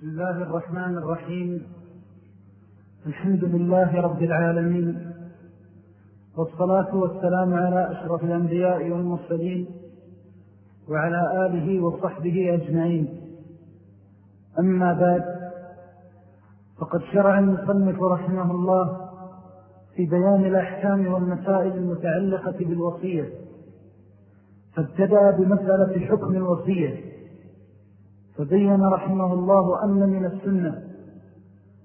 بسم الله الرحمن الرحيم. الحمد لله رب العالمين. والصلاة والسلام على أشرف الأنبياء والمرسلين وعلى آله وصحبه أجمعين. أما بعد فقد شرع المصنف رحمه الله في بيان الأحكام والمسائل المتعلقة بالوصية. فابتدأ بمسألة حكم الوصية. فبين رحمه الله أن من السنة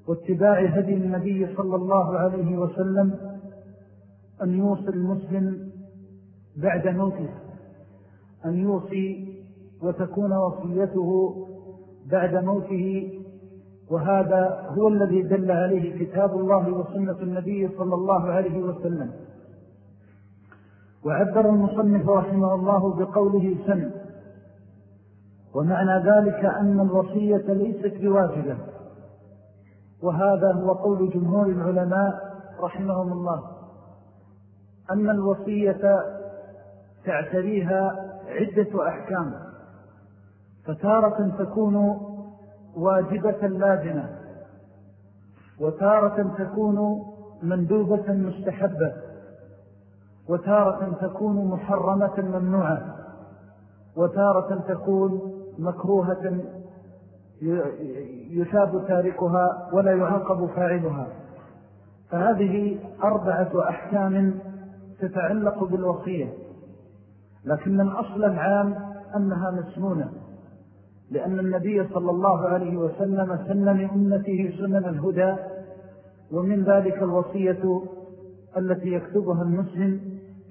واتباع هدي النبي صلى الله عليه وسلم أن يوصي المسلم بعد موته أن يوصي وتكون وصيته بعد موته وهذا هو الذي دل عليه كتاب الله وسنة النبي صلى الله عليه وسلم. وعبر المصنف رحمه الله بقوله سن ومعنى ذلك أن الوصية ليست بواجبة. وهذا هو قول جمهور العلماء رحمهم الله. أن الوصية تعتريها عدة أحكام. فتارة تكون واجبة لازمة وتارة تكون مندوبة مستحبة وتارة تكون محرمة ممنوعة وتارة تكون مكروهة يثاب تاركها ولا يعاقب فاعلها. فهذه أربعة أحكام تتعلق بالوصية. لكن الأصل العام أنها مسنونة لأن النبي صلى الله عليه وسلم سن لأمته سنن الهدى ومن ذلك الوصية التي يكتبها المسلم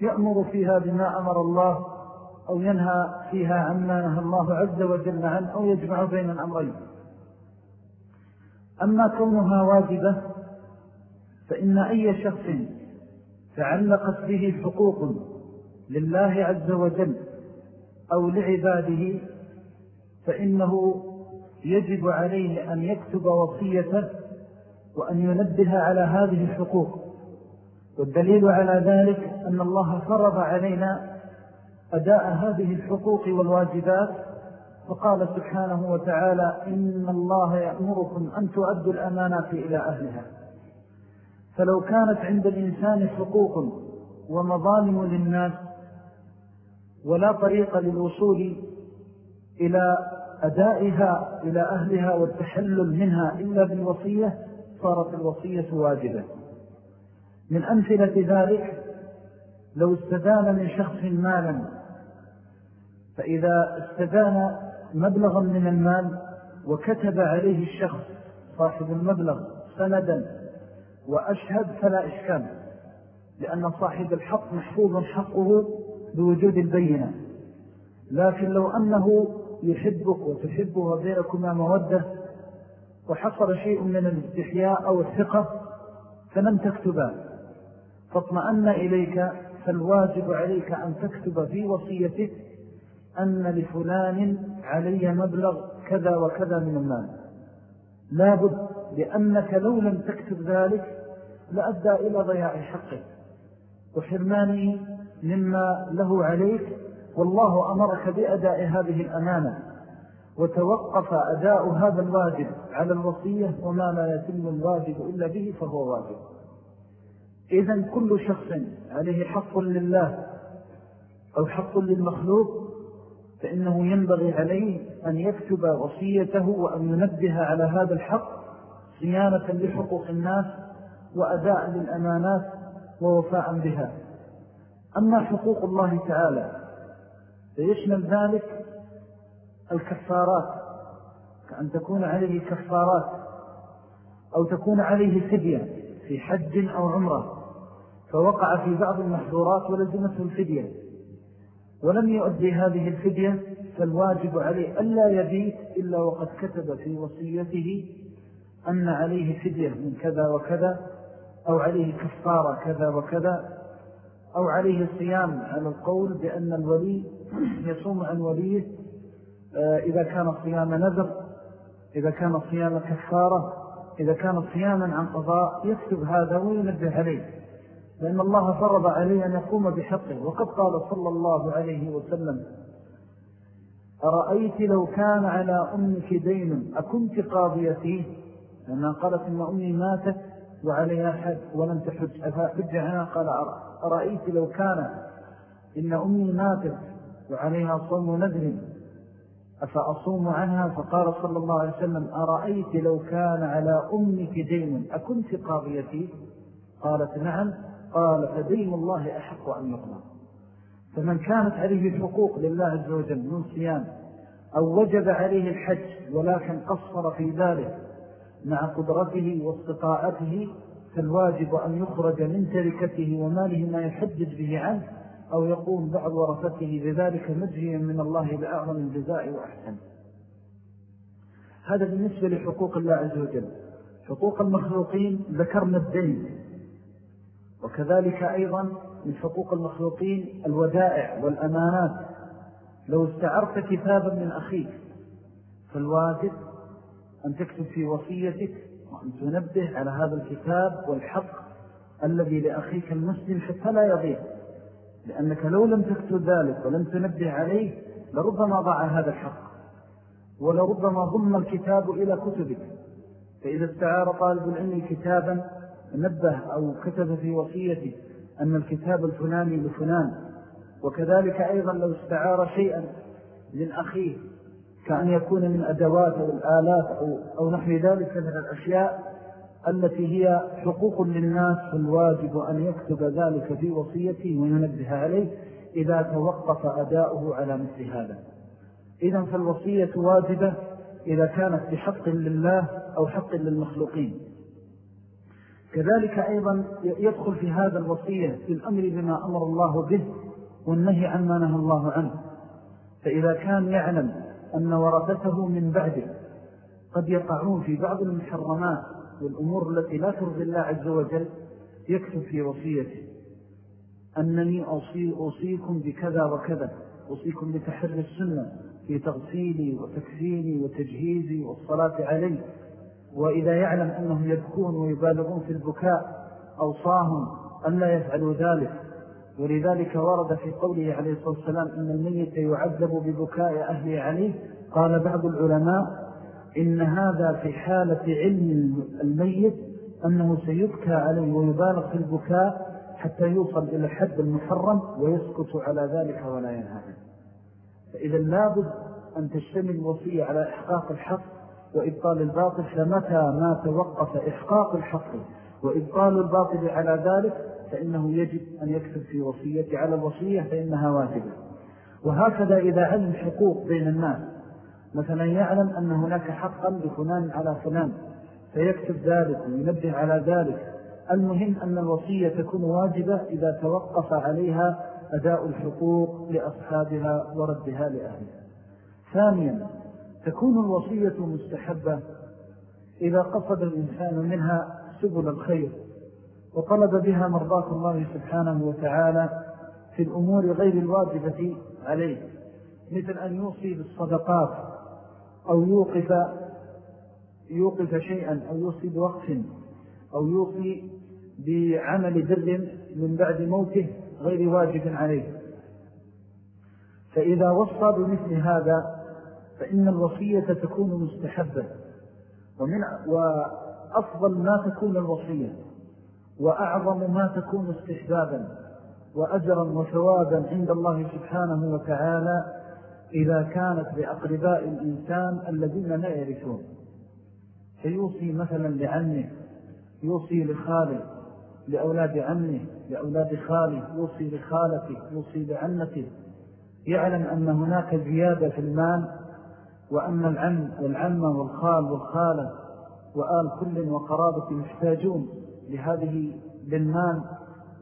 يأمر فيها بما أمر الله أو ينهى فيها عما نهى الله عز وجل عنه أو يجمع بين الأمرين. أما كونها واجبة فإن أي شخص تعلقت به حقوق لله عز وجل أو لعباده فإنه يجب عليه أن يكتب وصيته وأن ينبه على هذه الحقوق. والدليل على ذلك أن الله فرض علينا أداء هذه الحقوق والواجبات فقال سبحانه وتعالى إن الله يأمركم أن تؤدوا الأمانات إلى أهلها. فلو كانت عند الإنسان حقوق ومظالم للناس ولا طريق للوصول إلى أدائها إلى أهلها والتحلل منها إلا بالوصية صارت الوصية واجبة. من أمثلة ذلك لو استدان من شخص مالا فإذا استدان مبلغا من المال وكتب عليه الشخص صاحب المبلغ سندا وأشهد فلا إشكال لأن صاحب الحق محفوظ حقه بوجود البينة. لكن لو أنه يحبك وتحبه وبينكما مودة وحصل شيء من الاستحياء أو الثقة فلم تكتبا فاطمأن إليك فالواجب عليك أن تكتب في وصيتك أن لفلان علي مبلغ كذا وكذا من المال. لابد لأنك لو لم تكتب ذلك لأدى إلى ضياع حقه. وحرمانه مما له عليك والله أمرك بأداء هذه الأمانة. وتوقف أداء هذا الواجب على الوصية وما لا يتم الواجب إلا به فهو واجب. إذن كل شخص عليه حق لله أو حق للمخلوق فإنه ينبغي عليه أن يكتب وصيته وأن ينبه على هذا الحق صيانة لحقوق الناس وأداء للأمانات ووفاء بها. أما حقوق الله تعالى فيشمل ذلك الكفارات كأن تكون عليه كفارات أو تكون عليه فدية في حج أو عمرة فوقع في بعض المحظورات ولزمته الفدية. ولم يؤدي هذه الفدية فالواجب عليه ألا يبيت إلا وقد كتب في وصيته أن عليه فدية من كذا وكذا أو عليه كفارة كذا وكذا أو عليه صيام على القول بأن الولي يصوم عن وليه آه، إذا كان صيام نذر إذا كان صيام كفارة إذا كان صياما عن قضاء يكتب هذا وينبه عليه. لأن الله فرض عليه أن يقوم بحقه. وقد قال صلى الله عليه وسلم أرأيت لو كان على أمك دين أكنت قاضيتي لأنها قالت إن أمي ماتت وعليها حد ولم تحج أفحج عنها قال أرأيت لو كان إن أمي ماتت وعليها صوم نذر أفأصوم عنها؟ فقال صلى الله عليه وسلم أرأيت لو كان على أمك دين أكنت قاضيتي قالت نعم. قال فدين الله أحق أن يقضى فمن كانت عليه حقوق لله عز وجل من صيام أو وجب عليه الحج ولكن قصر في ذلك مع قدرته واستطاعته فالواجب أن يخرج من تركته وماله ما يحدد به عنه أو يقوم بعض ورثته بذلك مجيا من الله بأعظم الجزاء وأحسن. هذا بالنسبة لحقوق الله عز وجل. حقوق المخلوقين ذكرنا الدين. وكذلك أيضا من حقوق المخلوقين الودائع والأمانات. لو استعرت كتابا من أخيك فالواجب أن تكتب في وصيتك وأن تنبه على هذا الكتاب والحق الذي لأخيك المسلم حتى لا يضيع. لأنك لو لم تكتب ذلك ولم تنبه عليه لربما ضاع هذا الحق ولربما ضم الكتاب إلى كتبك. فإذا استعار طالب العلم كتابا نبه أو كتب في وصيته أن الكتاب الفلاني لفلان وكذلك أيضا لو استعار شيئا من أخيه كأن يكون من أدوات أو الآلات أو, أو نحو ذلك من الأشياء التي هي حقوق للناس فالواجب أن يكتب ذلك في وصيته وينبه عليه إذا توقف أداؤه على مثل هذا. إذا فالوصية واجبة إذا كانت بحق لله أو حق للمخلوقين. كذلك أيضا يدخل في هذا الوصية في الأمر بما أمر الله به والنهي عما نهى الله عنه. فإذا كان يعلم أن ورثته من بعده قد يقعون في بعض المحرمات والأمور التي لا ترضي الله عز وجل يكتب في وصيته. أنني أوصي أوصيكم بكذا وكذا أوصيكم بتحر السنة في تغسيلي وتكفيني وتجهيزي والصلاة عليه وإذا يعلم أنهم يبكون ويبالغون في البكاء أوصاهم أن لا يفعلوا ذلك. ولذلك ورد في قوله عليه الصلاة والسلام إن الميت يعذب ببكاء أهله عليه. قال بعض العلماء إن هذا في حالة علم الميت أنه سيبكى عليه ويبالغ في البكاء حتى يوصل إلى الحد المحرم ويسكت على ذلك ولا ينهى فإذا لابد أن تشتمل الوصية على إحقاق الحق وإبطال الباطل فمتى ما توقف إحقاق الحق؟ وإبطال الباطل على ذلك فإنه يجب أن يكتب في وصية على الوصية فإنها واجبة. وهكذا إذا علم حقوق بين الناس مثلا يعلم أن هناك حقا لفلان على فلان فيكتب ذلك وينبه على ذلك. المهم أن الوصية تكون واجبة إذا توقف عليها أداء الحقوق لأصحابها وردها لأهلها. ثانيا تكون الوصية مستحبة إذا قصد الإنسان منها سبل الخير وطلب بها مرضاة الله سبحانه وتعالى في الأمور غير الواجبة عليه مثل أن يوصي بالصدقات أو يوقف يوقف شيئا أو يوصي بوقف أو يوصي بعمل بر من بعد موته غير واجب عليه. فإذا وصى بمثل هذا فإن الوصية تكون مستحبة. ومن وأفضل ما تكون الوصية وأعظم ما تكون استحبابا وأجرا وثوابا عند الله سبحانه وتعالى إذا كانت لأقرباء الإنسان الذين لا يرثون. فيوصي مثلا لعمه يوصي لخاله لأولاد عمه لأولاد خاله يوصي لخالته يوصي لعمته. يعلم أن هناك زيادة في المال وأن العم والعمة والخال والخالة وآل كل وقرابة محتاجون لهذه للمال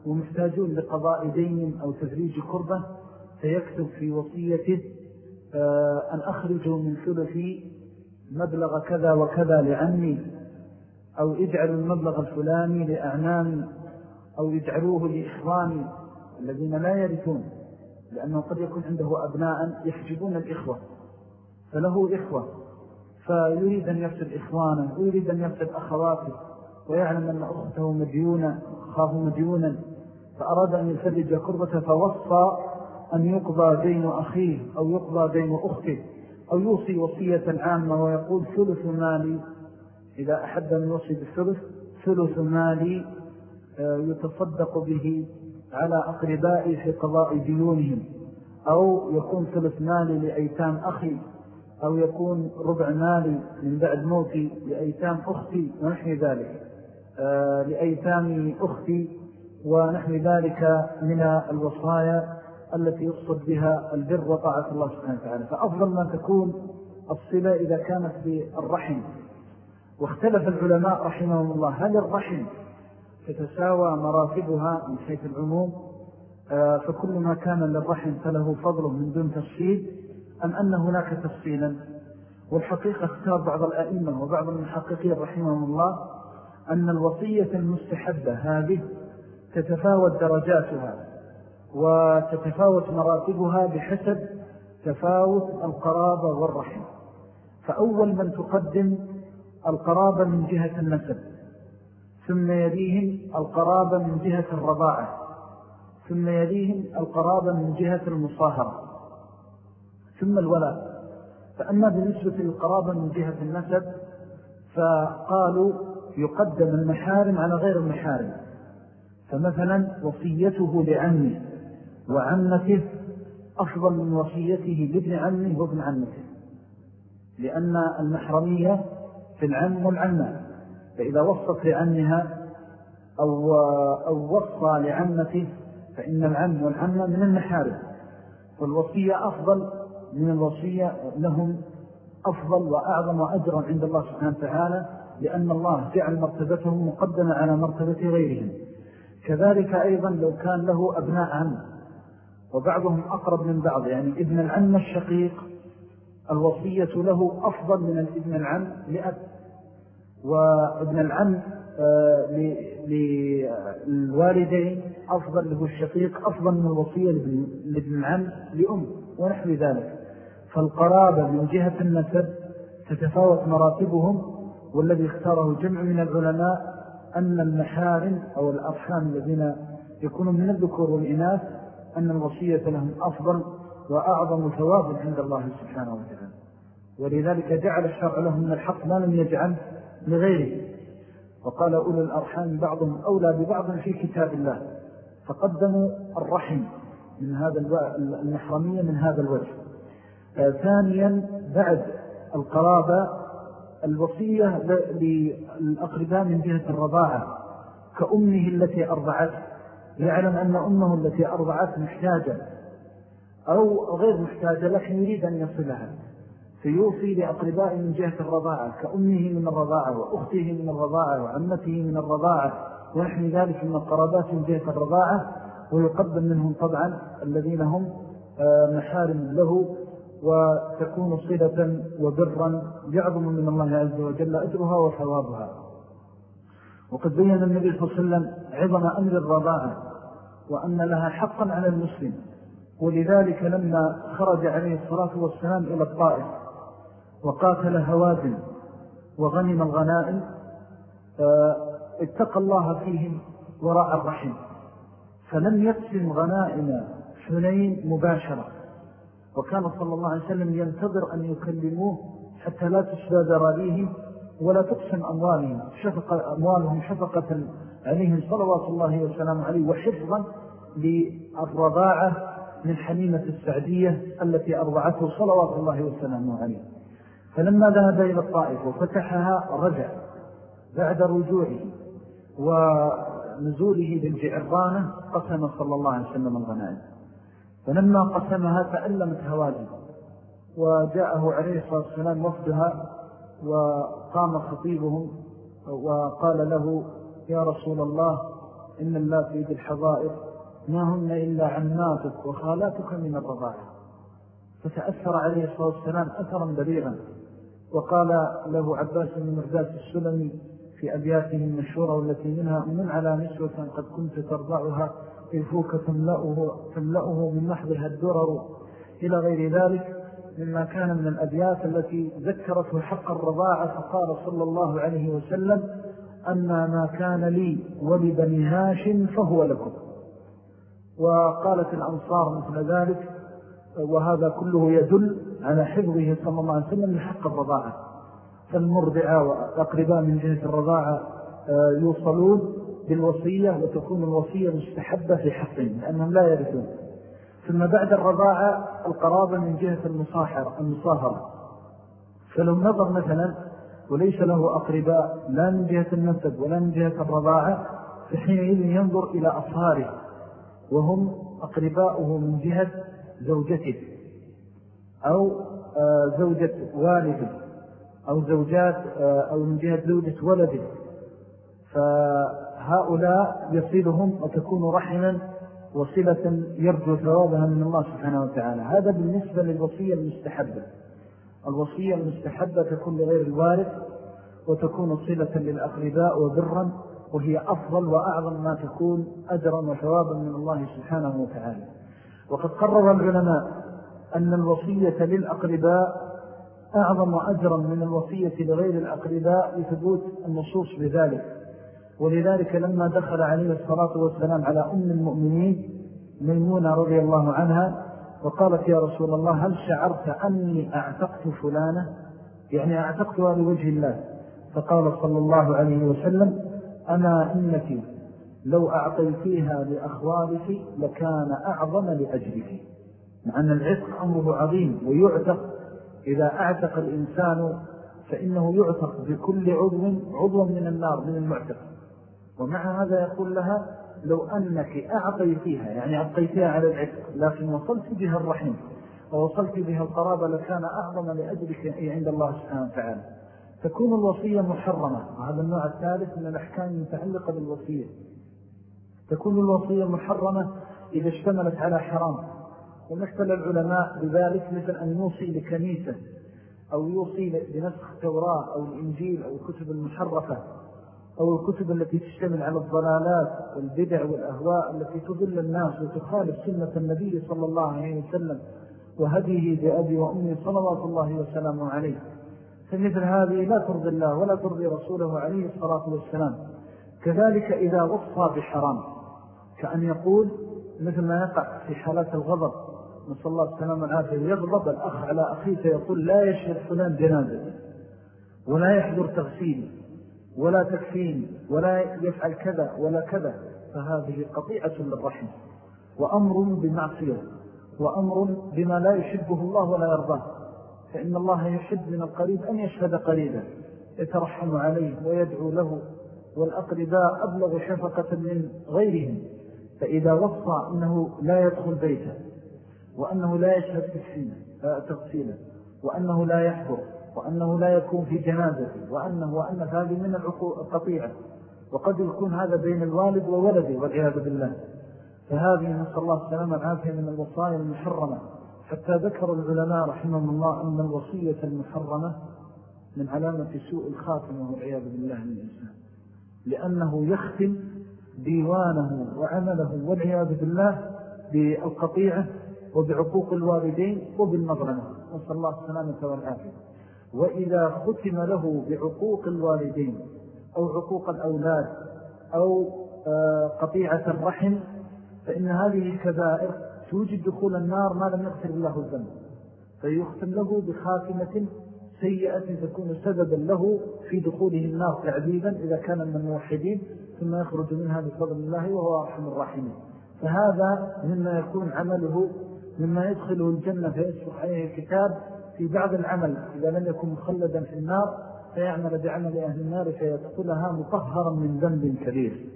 ومحتاجون لقضاء دين أو تفريج كربة فيكتب في وصيته آه، أن أخرجوا من ثلثي مبلغ كذا وكذا لعمي أو اجعلوا المبلغ الفلاني لأعنامي أو يجعلوه لإخواني الذين لا يرثون لأنه قد يكون عنده أبناء يحجبون الإخوة. فله إخوة فيريد أن يرسل إخوانه ويريد أن يرسل أخواته ويعلم أن أخته مديونة أخاه مديونا فأراد أن يفرج كربة فوصى أن يقضى دين أخيه أو يقضى دين أخته أو يوصي وصية عامة ويقول ثلث مالي. إذا أحد أن يوصي بالثلث ثلث مالي آه، يتصدق به على أقربائي في قضاء ديونهم أو يكون ثلث مالي لأيتام أخي. أو يكون ربع مالي من بعد موتي لأيتام أختي ونحن ذلك. آه، لأيتام أختي ونحن ذلك من الوصايا التي يقصد بها البر وطاعة الله سبحانه وتعالى. فأفضل ما تكون الصلة إذا كانت بالرحم. واختلف العلماء رحمهم الله. هل الرحم تتساوى مراتبها من حيث العموم؟ آه، فكل ما كان للرحم فله فضله من دون تفصيل. أم أن هناك تفصيلا؟ والحقيقة اختار بعض الأئمة وبعض المحققين رحمهم الله أن الوصية المستحبة هذه تتفاوت درجاتها وتتفاوت مراتبها بحسب تفاوت القرابة والرحم. فأول من تقدم القرابة من جهة النسب ثم يليهم القرابة من جهة الرضاعة ثم يليهم القرابة من جهة المصاهرة. ثم الولاء. فأما بالنسبة للقرابة من جهة النسب فقالوا يقدم المحارم على غير المحارم. فمثلا وصيته لعمه وعمته أفضل من وصيته لابن عمه وابن عمته. لأن المحرمية في العم والعمة. فإذا وصت لعمها أو, أو وصى لعمته فإن العم والعمة من المحارم. والوصية أفضل من الوصية لهم أفضل وأعظم وأجرا عند الله سبحانه وتعالى لأن الله جعل مرتبتهم مقدمة على مرتبة غيرهم. كذلك أيضا لو كان له أبناء عم وبعضهم أقرب من بعض يعني ابن العم الشقيق الوصية له أفضل من الابن العم لأب وابن العم آه، للوالدين أفضل له الشقيق أفضل من الوصية لابن العم لأم ونحو ذلك. فالقرابة من جهة النسب تتفاوت مراتبهم والذي اختاره جمع من العلماء أن المحارم أو الأرحام الذين يكونون من الذكور والإناث أن الوصية لهم أفضل وأعظم ثواب عند الله سبحانه وتعالى. ولذلك جعل الشرع لهم من الحق ما لم يجعل لغيره. وقال أولو الأرحام بعضهم أولى ببعض في كتاب الله فقدموا الرحم من هذا المحرمية من هذا الوجه. ثانيا بعد القرابة الوصية للأقرباء من جهة الرضاعة كأمه التي أرضعته يعلم أن أمه التي أرضعت محتاجة أو غير محتاجة لكن يريد أن يصلها. فيوصي لأقرباء من جهة الرضاعة كأمه من الرضاعة وأخته من الرضاعة وعمته من الرضاعة ونحن ذلك من القرابات من جهة الرضاعة ويقدم منهم طبعا الذين هم آه، محارم له. وتكون صلة وبرا يعظم من الله عز وجل أجرها وثوابها. وقد بين النبي صلى الله عليه وسلم عظم أمر الرضاعة وأن لها حقا على المسلم ولذلك لما خرج عليه الصلاة والسلام إلى الطائف وقاتل هوازن وغنم الغنائم اتقى الله فيهم وراء الرحم. فلم يقسم غنائم حنين مباشرة. وكان صلى الله عليه وسلم ينتظر أن يكلموه حتى لا تشبى ذراريه ولا تقسم أموالهم شفق أموالهم شفقة عليهم صلوات الله وسلام عليه وحفظا للرضاعة من حليمة السعدية التي أرضعته صلوات الله وسلامه عليه. فلما ذهب إلى الطائف وفتحها رجع بعد رجوعه ونزوله بالجعرانة قسم صلى الله عليه وسلم الغنائم. فلما قسمها تألمت هواجد وجاءه عليه الصلاة والسلام وفدها وقام خطيبهم وقال له يا رسول الله إن الله في ذي الحضائر ما هن إلا عماتك وخالاتك من الرضاعة. فتأثر عليه الصلاة والسلام أثرا بليغا وقال له عباس بن مرداس السلمي في أبياته المشهورة والتي منها من على نسوة قد كنت ترضعها الفوك تملأه, تملأه من محضها الدرر إلى غير ذلك مما كان من الأبيات التي ذكرته حق الرضاعة فقال صلى الله عليه وسلم أن ما كان لي ولبني هاشم فهو لكم. وقالت الأنصار مثل ذلك وهذا كله يدل على حفظه صلى الله عليه وسلم لحق الرضاعة فالمرضعة والأقرباء من جهة الرضاعة آه، يوصلون بالوصية وتكون الوصية مستحبة في حقهم لأنهم لا يرثون. ثم بعد الرضاعة القرابة من جهة المصاحرة المصاهرة. فلو نظر مثلا وليس له أقرباء لا من جهة النسب ولا من جهة الرضاعة فحينئذ ينظر إلى أصهاره وهم أقرباؤه من جهة زوجته أو آه، زوجة والده أو زوجات آه، أو من جهة زوجة ولده. فهؤلاء يصيلهم وتكون رحما وصلة يرجو ثوابها من الله سبحانه وتعالى. هذا بالنسبة للوصية المستحبة. الوصية المستحبة تكون لغير الوارث وتكون صلة للأقرباء وبرا وهي أفضل وأعظم ما تكون أجرا وثوابا من الله سبحانه وتعالى. وقد قرر العلماء أن الوصية للأقرباء أعظم أجرا من الوصية لغير الأقرباء لثبوت النصوص بذلك. ولذلك لما دخل عليه الصلاة والسلام على أم المؤمنين ميمونة رضي الله عنها وقالت يا رسول الله هل شعرت أني أعتقت فلانة؟ يعني أعتقتها لوجه الله. فقال صلى الله عليه وسلم أما إنك لو أعطيتيها لأخوالك لكان أعظم لأجلك. مع أن العتق أمره عظيم ويعتق. إذا أعتق الإنسان فإنه يعتق بكل عضو عضو من النار من المعتق. ومع هذا يقول لها لو أنك أعطيتيها يعني أعطيتها على العتق لكن وصلت بها الرحم ووصلت بها القرابة لكان أعظم لأجلك عند الله سبحانه وتعالى. تكون الوصية محرمة. وهذا النوع الثالث من الأحكام المتعلقة بالوصية. تكون الوصية محرمة إذا اشتملت على حرام. ومثل العلماء بذلك مثل أن يوصي لكنيسة أو يوصي بنسخ التوراة أو الإنجيل أو الكتب المحرفة. أو الكتب التي تشتمل على الضلالات والبدع والأهواء التي تضل الناس وتخالف سنة النبي صلى الله عليه وسلم وهديه بأبي وأمي صلوات الله وسلامه عليه. فمثل هذه لا ترضي الله ولا ترضي رسوله عليه الصلاة والسلام. كذلك إذا وصى بحرام كأن يقول مثل ما يقع في حالات الغضب نسأل الله السلام العافية يغضب الأخ على أخيه فيقول لا يشهد فلان جنازة ولا يحضر تغسيل ولا تكفين ولا يفعل كذا ولا كذا فهذه قطيعة للرحم وأمر بمعصية وأمر بما لا يحبه الله ولا يرضاه. فإن الله يحب من القريب أن يشهد قريبا يترحم عليه ويدعو له والأقرباء أبلغ شفقة من غيرهم. فإذا وصى أنه لا يدخل بيته وأنه لا يشهد تغسيلا وأنه لا يحضر وأنه لا يكون في جنازته وأنه وأن هذه من القطيعة. وقد يكون هذا بين الوالد وولده والعياذ بالله. فهذه نسأل الله السلامة العافية من الوصايا المحرمة. حتى ذكر العلماء رحمهم الله أن الوصية المحرمة من علامة سوء الخاتمة والعياذ بالله من الإنسان. لأنه يختم ديوانه وعمله والعياذ بالله بالقطيعة وبعقوق الوالدين وبالمظلمة نسأل الله السلامة والعافية. وإذا ختم له بعقوق الوالدين أو عقوق الأولاد أو آه، قطيعة الرحم فإن هذه كبائر توجد دخول النار ما لم يغفر الله الذنب. فيختم له بخاتمة سيئة تكون سببا له في دخوله النار تعذيبا إذا كان من الموحدين ثم يخرج منها بفضل الله وهو أرحم الراحمين. فهذا مما يكون عمله مما يدخله الجنة فيسبق عليه الكتاب في بعض العمل إذا لم يكن مخلدا في النار فيعمل بعمل أهل النار فيدخلها مطهرا من ذنب كبير.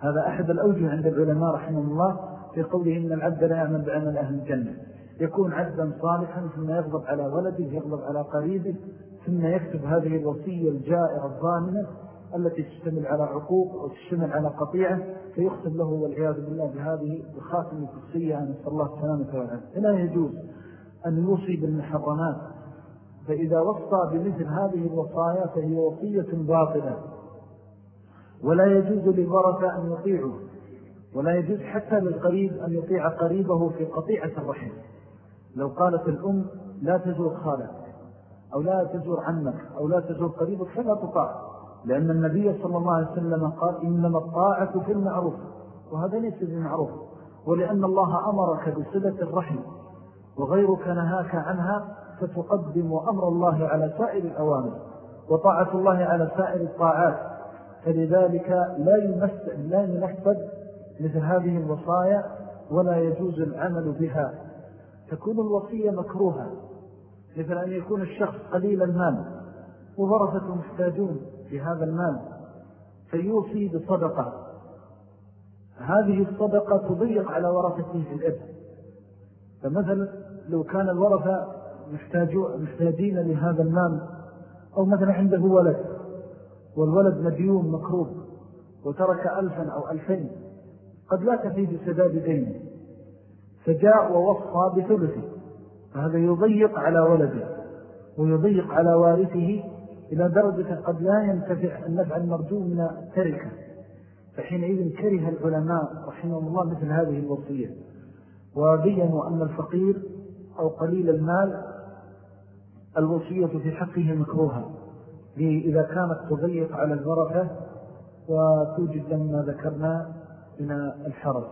هذا أحد الأوجه عند العلماء رحمه الله في قوله إن العبد لا يعمل بعمل أهل الجنة. يكون عبدا صالحا ثم يغضب على ولده يغضب على قريبه ثم يكتب هذه الوصية الجائرة الظالمة التي تشتمل على عقوق أو تشتمل على قطيعة فيختم له والعياذ بالله بهذه الخاتمة القدسية. نسأل الله السلامة والعافية فلا يجوز أن يوصي بالمحرمات. فإذا وصى بمثل هذه الوصايا فهي وصية باطلة. ولا يجوز للورثة أن يطيعوا ولا يجوز حتى للقريب أن يطيع قريبه في قطيعة الرحم. لو قالت الأم لا تزور خالك أو لا تزور عمك أو لا تزور قريبك فلا تطاع. لأن النبي صلى الله عليه وسلم قال إنما الطاعة في المعروف. وهذا ليس بالمعروف. ولأن الله أمرك بصلة الرحم. وغيرك نهاك عنها فتقدم أمر الله على سائر الأوامر وطاعة الله على سائر الطاعات. فلذلك لا يمثل لا مثل هذه الوصايا ولا يجوز العمل بها. تكون الوصية مكروهة مثل أن يكون الشخص قليل المال وورثة محتاجون في هذا المال فيوصي بصدقة. هذه الصدقة تضيق على ورثته في الإبن. فمثلا لو كان الورثة محتاجين لهذا المال أو مثلا عنده ولد والولد مديون مكروب وترك ألفا أو ألفين قد لا تفيد سداد دينه فجاء ووصى بثلثه فهذا يضيق على ولده ويضيق على وارثه إلى درجة قد لا ينتفع النفع المرجو من التركة فحينئذ كره العلماء رحمه الله مثل هذه الوصية. وبينوا أن الفقير أو قليل المال الوصية في حقه مكروها إذا كانت تضيق على الورثة وتوجد لما ذكرنا من الحرج.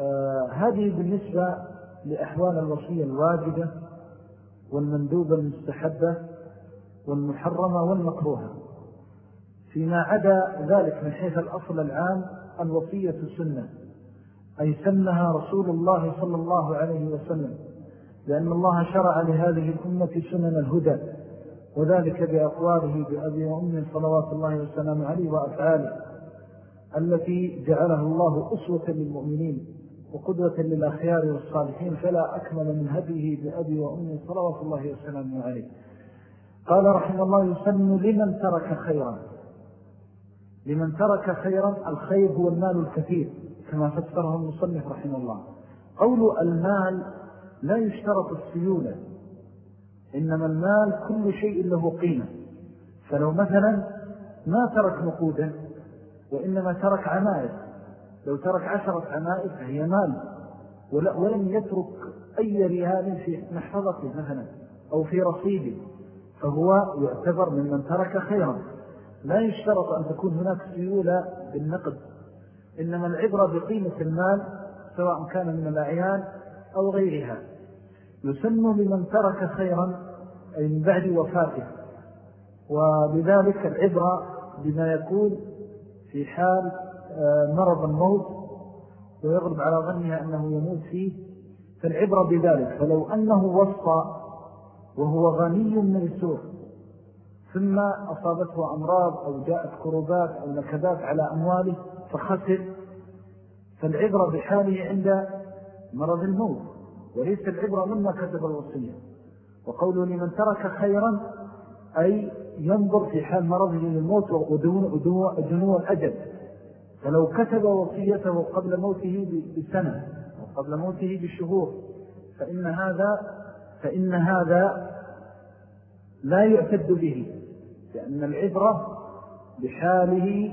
آه هذه بالنسبة لأحوال الوصية الواجبة والمندوبة المستحبة والمحرمة والمكروهة. فيما عدا ذلك من حيث الأصل العام الوصية سنة أي سنها رسول الله صلى الله عليه وسلم لأن الله شرع لهذه الأمة سنن الهدى وذلك بأقواله بأبي وأمه صلوات الله وسلام عليه وأفعاله التي جعلها الله أسوة للمؤمنين وقدوة للأخيار والصالحين فلا أكمل من هديه بأبي وأمه صلوات الله وسلام عليه. قال رحمه الله يسن لمن ترك خيرا. لمن ترك خيرا الخير هو المال الكثير. كما فسره المصنف رحمه الله. قول المال لا يشترط السيولة إنما المال كل شيء له قيمة. فلو مثلا ما ترك نقودا وإنما ترك عمائر لو ترك عشرة عمائر فهي مال. ولم يترك أي ريال في محفظته مثلا أو في رصيده فهو يعتبر ممن ترك خيرا. لا يشترط أن تكون هناك سيولة بالنقد. إنما العبرة بقيمة المال سواء كان من الأعيان أو غيرها. يسن لمن ترك خيرا أي من بعد وفاته. وبذلك العبرة بما يكون في حال آه، مرض الموت ويغلب على ظنها أنه يموت فيه. فالعبرة بذلك. فلو أنه وصى وهو غني من السوء ثم أصابته أمراض أو جاءت كروبات أو نكبات على أمواله فخسر. فالعبرة بحاله عند مرض الموت وليس العبرة مما كتب الوصية. وقوله لمن ترك خيرا أي ينظر في حال مرضه للموت ودنو الأجل. فلو كتب وصيته قبل موته بسنة وقبل موته بشهور فإن هذا فإن هذا لا يعتد به لأن العبرة بحاله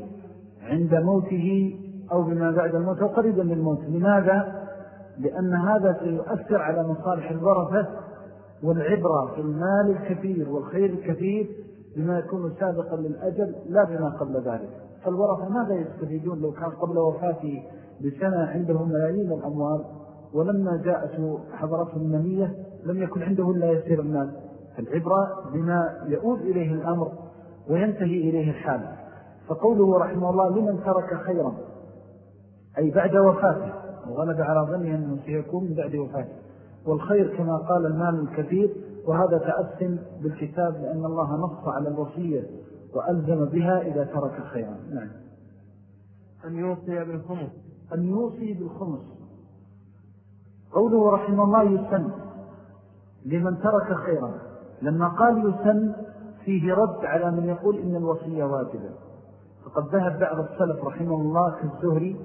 عند موته أو بما بعد الموت أو قريبا للموت لماذا؟ لأن هذا سيؤثر على مصالح الورثة والعبرة في المال الكثير والخير الكثير بما يكون سابقا للأجل لا بما قبل ذلك. فالورثة ماذا يستفيدون لو كان قبل وفاته بسنة عندهم ملايين الأموال ولما جاءت حضرته المنية لم يكن عنده إلا يسير المال؟ فالعبرة بما يؤود إليه الأمر وينتهي إليه الحال. فقوله رحمه الله لمن ترك خيرا؟ أي بعد وفاته. وغلب على ظنه أنه سيكون بعد وفاته. والخير كما قال المال الكثير وهذا تأثم بالكتاب لأن الله نص على الوصية وألزم بها إذا ترك خيرا. نعم. أن يوصي بالخمس. أن يوصي بالخمس. قوله رحمه الله يسن. لمن ترك خيرا. لما قال يسن فيه رد على من يقول إن الوصية واجبة. فقد ذهب بعض السلف رحمه الله كالزهري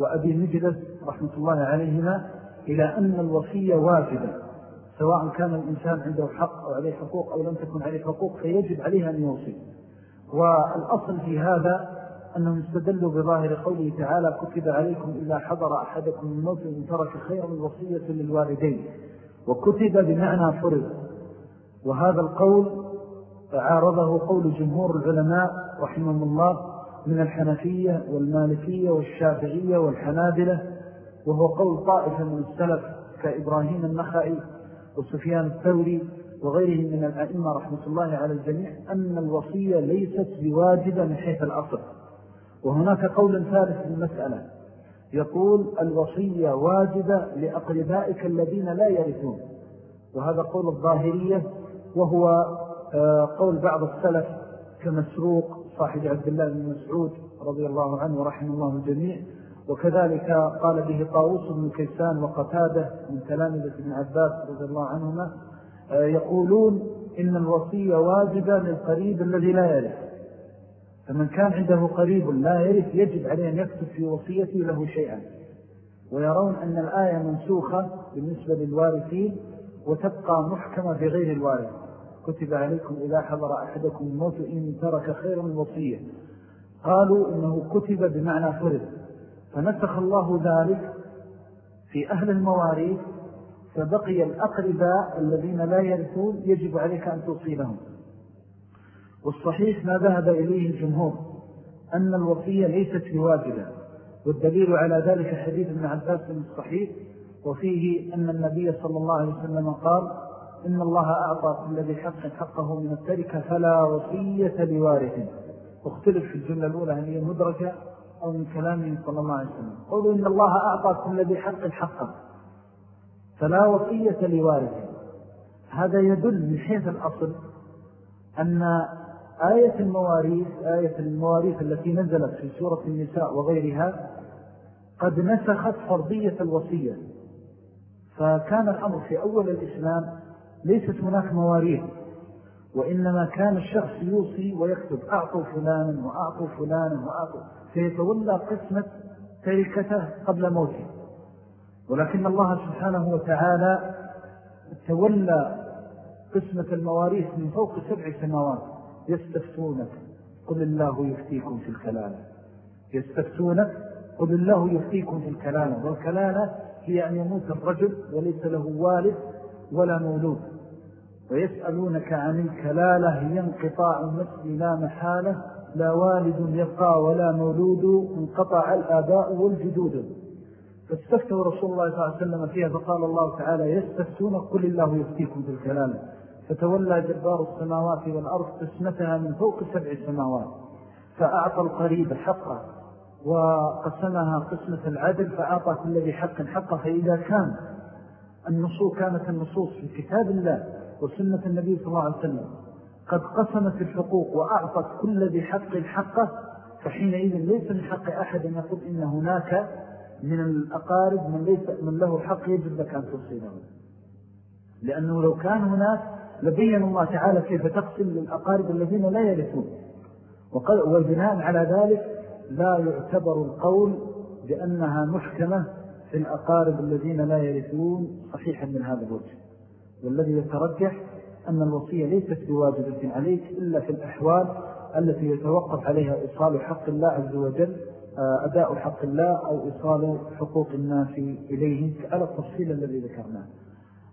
وأبي مجلس رحمة الله عليهما إلى أن الوصية واجبة سواء كان الإنسان عنده حق أو عليه حقوق أو لم تكن عليه حقوق فيجب عليه أن يوصي. والأصل في هذا أنهم استدلوا بظاهر قوله تعالى كتب عليكم إلا حضر أحدكم الموت إن ترك خيرا الوصية للوالدين. وكتب بمعنى فرض. وهذا القول عارضه قول جمهور العلماء رحمهم الله من الحنفية والمالكية والشافعية والحنابلة وهو قول طائفة من السلف كإبراهيم النخعي وسفيان الثوري وغيرهم من الأئمة رحمة الله على الجميع أن الوصية ليست بواجبة من حيث الأصل. وهناك قول ثالث في المسألة يقول الوصية واجبة لأقربائك الذين لا يرثون. وهذا قول الظاهرية وهو آه، قول بعض السلف كمسروق صاحب عبد الله بن مسعود رضي الله عنه ورحمه الله الجميع. وكذلك قال به طاوس بن كيسان وقتاده من تلامذة ابن عباس رضي الله عنهما آه، يقولون إن الوصية واجبة للقريب الذي لا يرث. فمن كان عنده قريب لا يرث يجب عليه أن يكتب في وصيته له شيئا. ويرون أن الآية منسوخة بالنسبة للوارثين وتبقى محكمة في غير الوارث. كتب عليكم إذا حضر أحدكم الموت إن ترك خيرا الوصية قالوا إنه كتب بمعنى فرد. فنسخ الله ذلك في أهل المواريث فبقي الأقرباء الذين لا يرثون يجب عليك أن توصي لهم والصحيح ما ذهب إليه الجمهور أن الوصية ليست بواجبة والدليل على ذلك حديث ابن عباس الصحيح وفيه أن النبي صلى الله عليه وسلم قال إن الله أعطى كل ذي حق حقه من التركة فلا وصية لوارث. واختلف في الجملة الأولى هل هي مدرجة أو من كلامه صلى الله عليه وسلم. قولوا إن الله أعطى كل ذي حق حقه. فلا وصية لوارث. هذا يدل من حيث الأصل أن آية المواريث آية المواريث التي نزلت في سورة النساء وغيرها قد نسخت فرضية الوصية. فكان الأمر في أول الإسلام ليست هناك مواريث وإنما كان الشخص يوصي ويكتب أعطوا فلانا وأعطوا فلانا وأعطوا فيتولى قسمة تركته قبل موته. ولكن الله سبحانه وتعالى تولى قسمة المواريث من فوق سبع سنوات يستفتونك قل الله يفتيكم في الكلالة. يستفتونك قل الله يفتيكم في الكلالة. والكلالة هي أن يموت الرجل وليس له والد ولا مولود. ويسألونك عن الكلالة هي انقطاع النسل لا محالة لا والد يبقى ولا مولود انقطع الآباء والجدود. فاستفتوا رسول الله صلى الله عليه وسلم فيها فقال الله تعالى يستفتون قل الله يفتيكم في الكلالة فتولى جبار السماوات والأرض قسمتها من فوق سبع سماوات فأعطى القريب حقه وقسمها قسمة العدل فأعطى كل ذي حق حقه. فإذا كان النصوص كانت النصوص في كتاب الله وسنة النبي صلى الله عليه وسلم. قد قسمت الحقوق وأعطت كل ذي حق حقه فحينئذ ليس من حق أحد أن يقول إن هناك من الأقارب من, ليس من له حق يجب لك أن تصيله لأنه لو كان هناك لبين الله تعالى كيف تقسم للأقارب الذين لا يرثون وبناء على ذلك لا يعتبر القول بأنها محكمة في الأقارب الذين لا يرثون صحيحا من هذا الوجه. والذي يترجح أن الوصية ليست بواجبة عليك إلا في الأحوال التي يتوقف عليها إصال حق الله عز وجل آه، أداء حق الله أو إصال حقوق الناس إليهم على التفصيل الذي ذكرناه.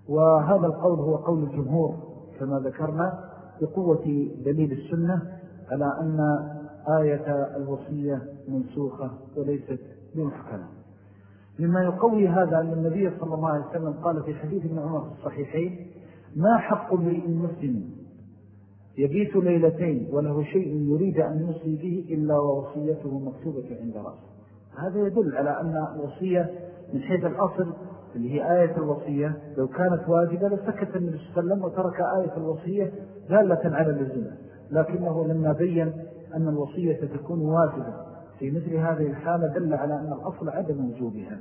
وهذا القول هو قول الجمهور كما ذكرنا بقوة دليل السنة على أن آية الوصية منسوخة وليست بمحكمة مما يقوي هذا أن النبي صلى الله عليه وسلم قال في حديث ابن عمر في الصحيحين ما حق امرئ مسلم يبيت ليلتين وله شيء يريد أن يوصي به إلا ووصيته مكتوبة عند رأسه. هذا يدل على أن الوصية من حيث الأصل اللي هي آية الوصية لو كانت واجبة لسكت النبي صلى الله عليه وسلم وترك آية الوصية دالة على اللزمة لكنه لما بين أن الوصية تكون واجبة. في مثل هذه الحالة دل على أن الأصل عدم وجوبها.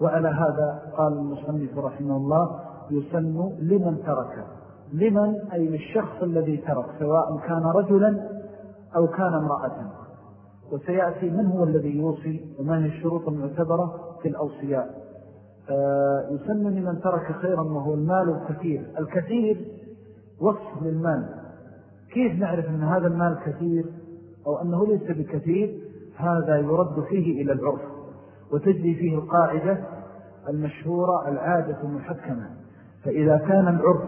وعلى هذا قال المصنف رحمه الله يسن لمن ترك. لمن؟ أي للشخص الذي ترك سواء كان رجلا أو كان امرأة. وسيأتي من هو الذي يوصي وما هي الشروط المعتبرة في الأوصياء. آه، يسن لمن ترك خيرا وهو المال الكثير. الكثير وصف للمال. كيف نعرف أن هذا المال كثير أو أنه ليس بكثير؟ هذا يرد فيه إلى العرف وتجري فيه القاعدة المشهورة العادة المحكمة. فإذا كان العرف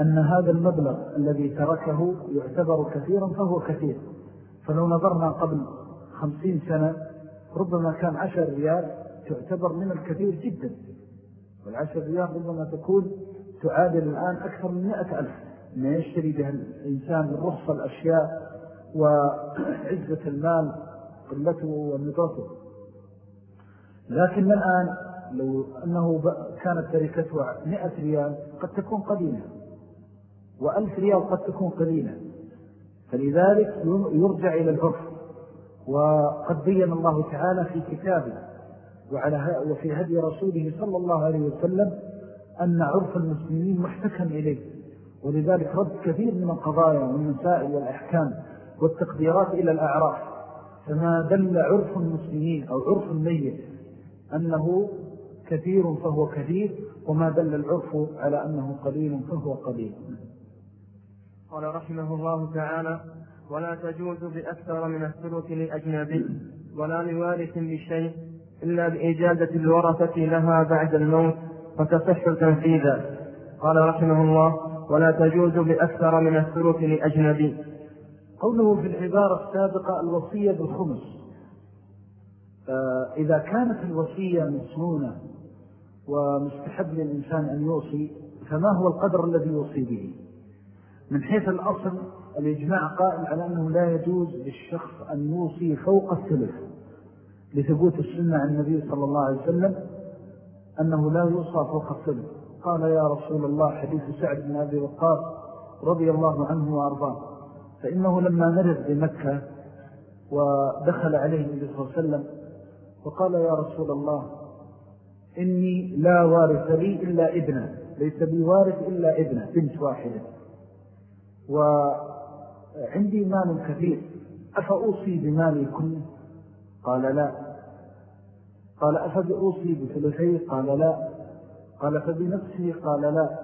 أن هذا المبلغ الذي تركه يعتبر كثيرا فهو كثير. فلو نظرنا قبل خمسين سنة ربما كان عشر ريال تعتبر من الكثير جدا. والعشر ريال ربما تكون تعادل الآن أكثر من مئة ألف. ما يشتري بها الإنسان الرخصة الأشياء وعزة المال قلته وندرته لكن الآن لو أنه كانت تركته مئة ريال قد تكون قليلة. وألف ريال قد تكون قليلة. فلذلك يرجع إلى العرف. وقد بين الله تعالى في كتابه وعلى وفي هدي رسوله صلى الله عليه وسلم أن عرف المسلمين محتكم إليه. ولذلك رد كثير من القضايا والمسائل والأحكام والتقديرات إلى الأعراف. فما دل عرف المسلمين أو عرف الميت أنه كثير فهو كثير وما دل العرف على أنه قليل فهو قليل. قال رحمه الله تعالى ولا تجوز بأكثر من الثلث لأجنبي ولا لوارث بشيء إلا بإجازة الورثة لها بعد الموت فتصح تنفيذا. قال رحمه الله ولا تجوز بأكثر من الثلث لأجنبي. قوله في العبارة السابقة الوصية بالخمس. إذا كانت الوصية مسنونة ومستحب للإنسان أن يوصي فما هو القدر الذي يوصي به؟ من حيث الأصل الإجماع قائم على أنه لا يجوز للشخص أن يوصي فوق الثلث لثبوت السنة عن النبي صلى الله عليه وسلم أنه لا يوصى فوق الثلث. قال يا رسول الله حديث سعد بن أبي وقاص رضي الله عنه وأرضاه فإنه لما مرض بمكة ودخل عليه النبي صلى الله عليه وسلم وقال يا رسول الله إني لا وارث لي إلا ابنة ليس بي وارث إلا ابنة بنت واحدة. وعندي مال كثير أفأوصي بمالي كله؟ قال لا. قال أفبأوصي بثلثي؟ قال لا. قال فبنفسه قال لا.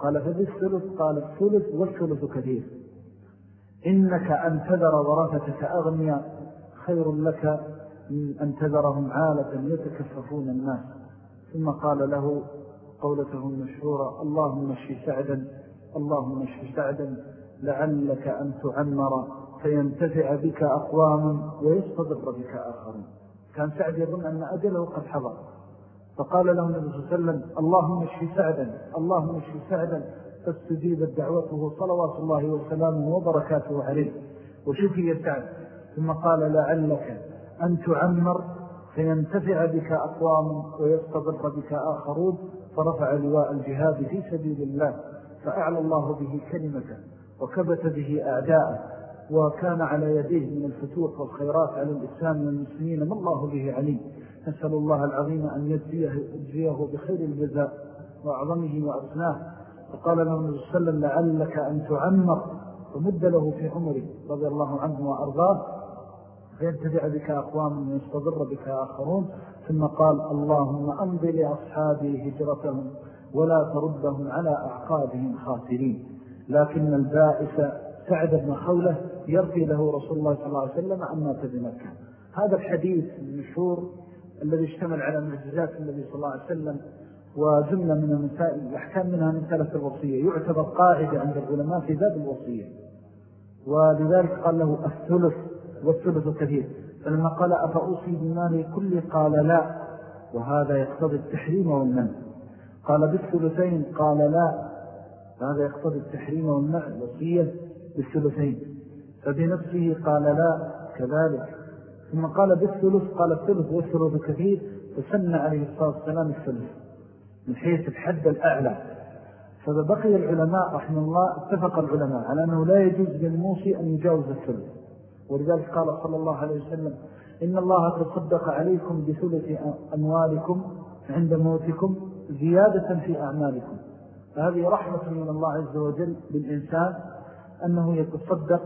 قال فبالثلث؟ قال الثلث والثلث كثير. إنك أن تذر ورثتك أغنياء خير لك من أن تذرهم عالة يتكففون الناس. ثم قال له قولته المشهورة اللهم اشف سعدا اللهم اشف سعدا لعلك أن تعمر فينتفع بك أقوام ويستضر بك آخرون. كان سعد يظن أن أجله قد حضر. فقال له النبي صلى الله عليه وسلم اللهم اشف سعدا اللهم اشف سعدا فاستجيبت دعوته صلوات الله وسلامه وبركاته عليه. وشفي سعد ثم قال لعلك أن تعمر فينتفع بك أقوام ويستضر بك آخرون فرفع لواء الجهاد في سبيل الله. فأعلى الله به كلمته وكبت به أعداءه وكان على يديه من الفتوح والخيرات على الإسلام والمسلمين ما الله به عليم. نسأل الله العظيم أن يجزيه بخير الجزاء وأعظمه وأسناه فقال له النبي صلى الله عليه وسلم لعلك أن تعمر. ومد له في عمره رضي الله عنه وأرضاه. فينتفع بك أقوام ويستضر بك آخرون. ثم قال اللهم أمضي لأصحابي هجرتهم ولا تردهم على أعقابهم خاسرين. لكن البائس سعد بن خولة يرفي له رسول الله صلى الله عليه وسلم عن مات بمكة هذا الحديث المشهور الذي اشتمل على معجزات النبي صلى الله عليه وسلم وجملة من المسائل الأحكام منها من ثلاث الوصية. يعتبر قاعدة عند العلماء في باب الوصية. ولذلك قال له الثلث والثلث كثير فلما قال أفأوصي بمالي كل قال لا. وهذا يقتضي التحريم والمنع. قال بالثلثين قال لا. فهذا يقتضي التحريم والمنع الوصية بالثلثين. فبنفسه قال لا كذلك. ثم قال بالثلث قال الثلث والثلث كثير فسن عليه الصلاة والسلام الثلث. من حيث الحد الأعلى. فبقي العلماء رحمه الله اتفق العلماء على أنه لا يجوز للموصي أن يجاوز الثلث. ولذلك قال صلى الله عليه وسلم إن الله تصدق عليكم بثلث أموالكم عند موتكم زيادة في أعمالكم. فهذه رحمة من الله عز وجل بالإنسان أنه يتصدق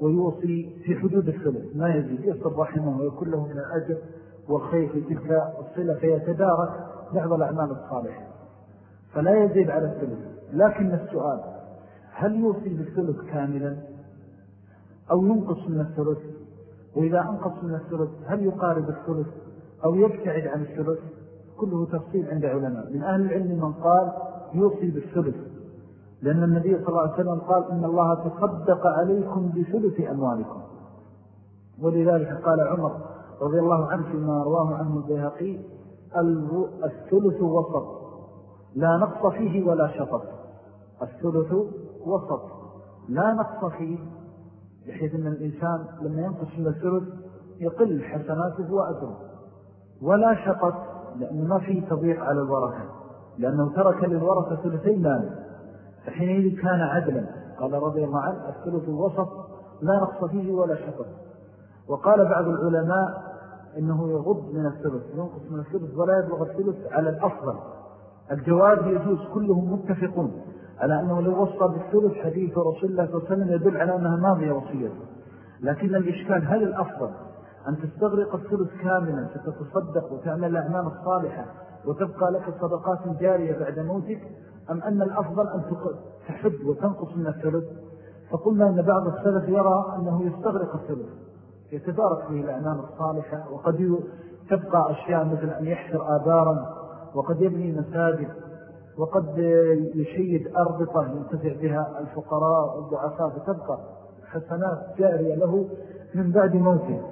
ويوصي في حدود الثلث. ما يزيد يصل رحمه ويكون له من الأجر والخير في تلك الصلة فيتدارك بعض الأعمال الصالحة. فلا يزيد على الثلث. لكن السؤال هل يوصي بالثلث كاملا؟ أو ينقص من الثلث؟ وإذا أنقص من الثلث هل يقارب الثلث؟ أو يبتعد عن الثلث؟ كله تفصيل عند علماء من أهل العلم من قال يوصي بالثلث. لأن النبي صلى الله عليه وسلم قال إن الله تصدق عليكم بثلث أموالكم. ولذلك قال عمر رضي الله عنه فيما رواه عنه البيهقي الثلث وسط. لا نقص فيه ولا شطط. الثلث وسط. لا نقص فيه بحيث أن الإنسان لما ينقص من الثلث يقل حسناته وأجره. ولا شطط لأنه ما فيه تضيق على الورثة. لأنه ترك للورثة ثلثين مال. فحينئذ كان عدلا. قال رضي الله عنه الثلث الوسط لا نقص فيه ولا شطط. وقال بعض العلماء إنه يغض من الثلث ينقص من الثلث ولا يبلغ الثلث على الأفضل. الجواب يجوز كلهم متفقون على أنه لو وصى بالثلث حديث رسول الله صلى الله عليه وسلم يدل على أنها ماضية وصيته لكن الإشكال هل الأفضل أن تستغرق الثلث كاملا فتتصدق وتعمل الأعمال الصالحة وتبقى لك صدقات جارية بعد موتك أم أن الأفضل أن تحد وتنقص من الثلث؟ فقلنا أن بعض السلف يرى أنه يستغرق الثلث. يتدارك به الأعمال الصالحة وقد تبقى أشياء مثل أن يحفر آبارا وقد يبني مساجد وقد يشيد أربطة ينتفع بها الفقراء والضعفاء فتبقى حسنات جارية له من بعد موته.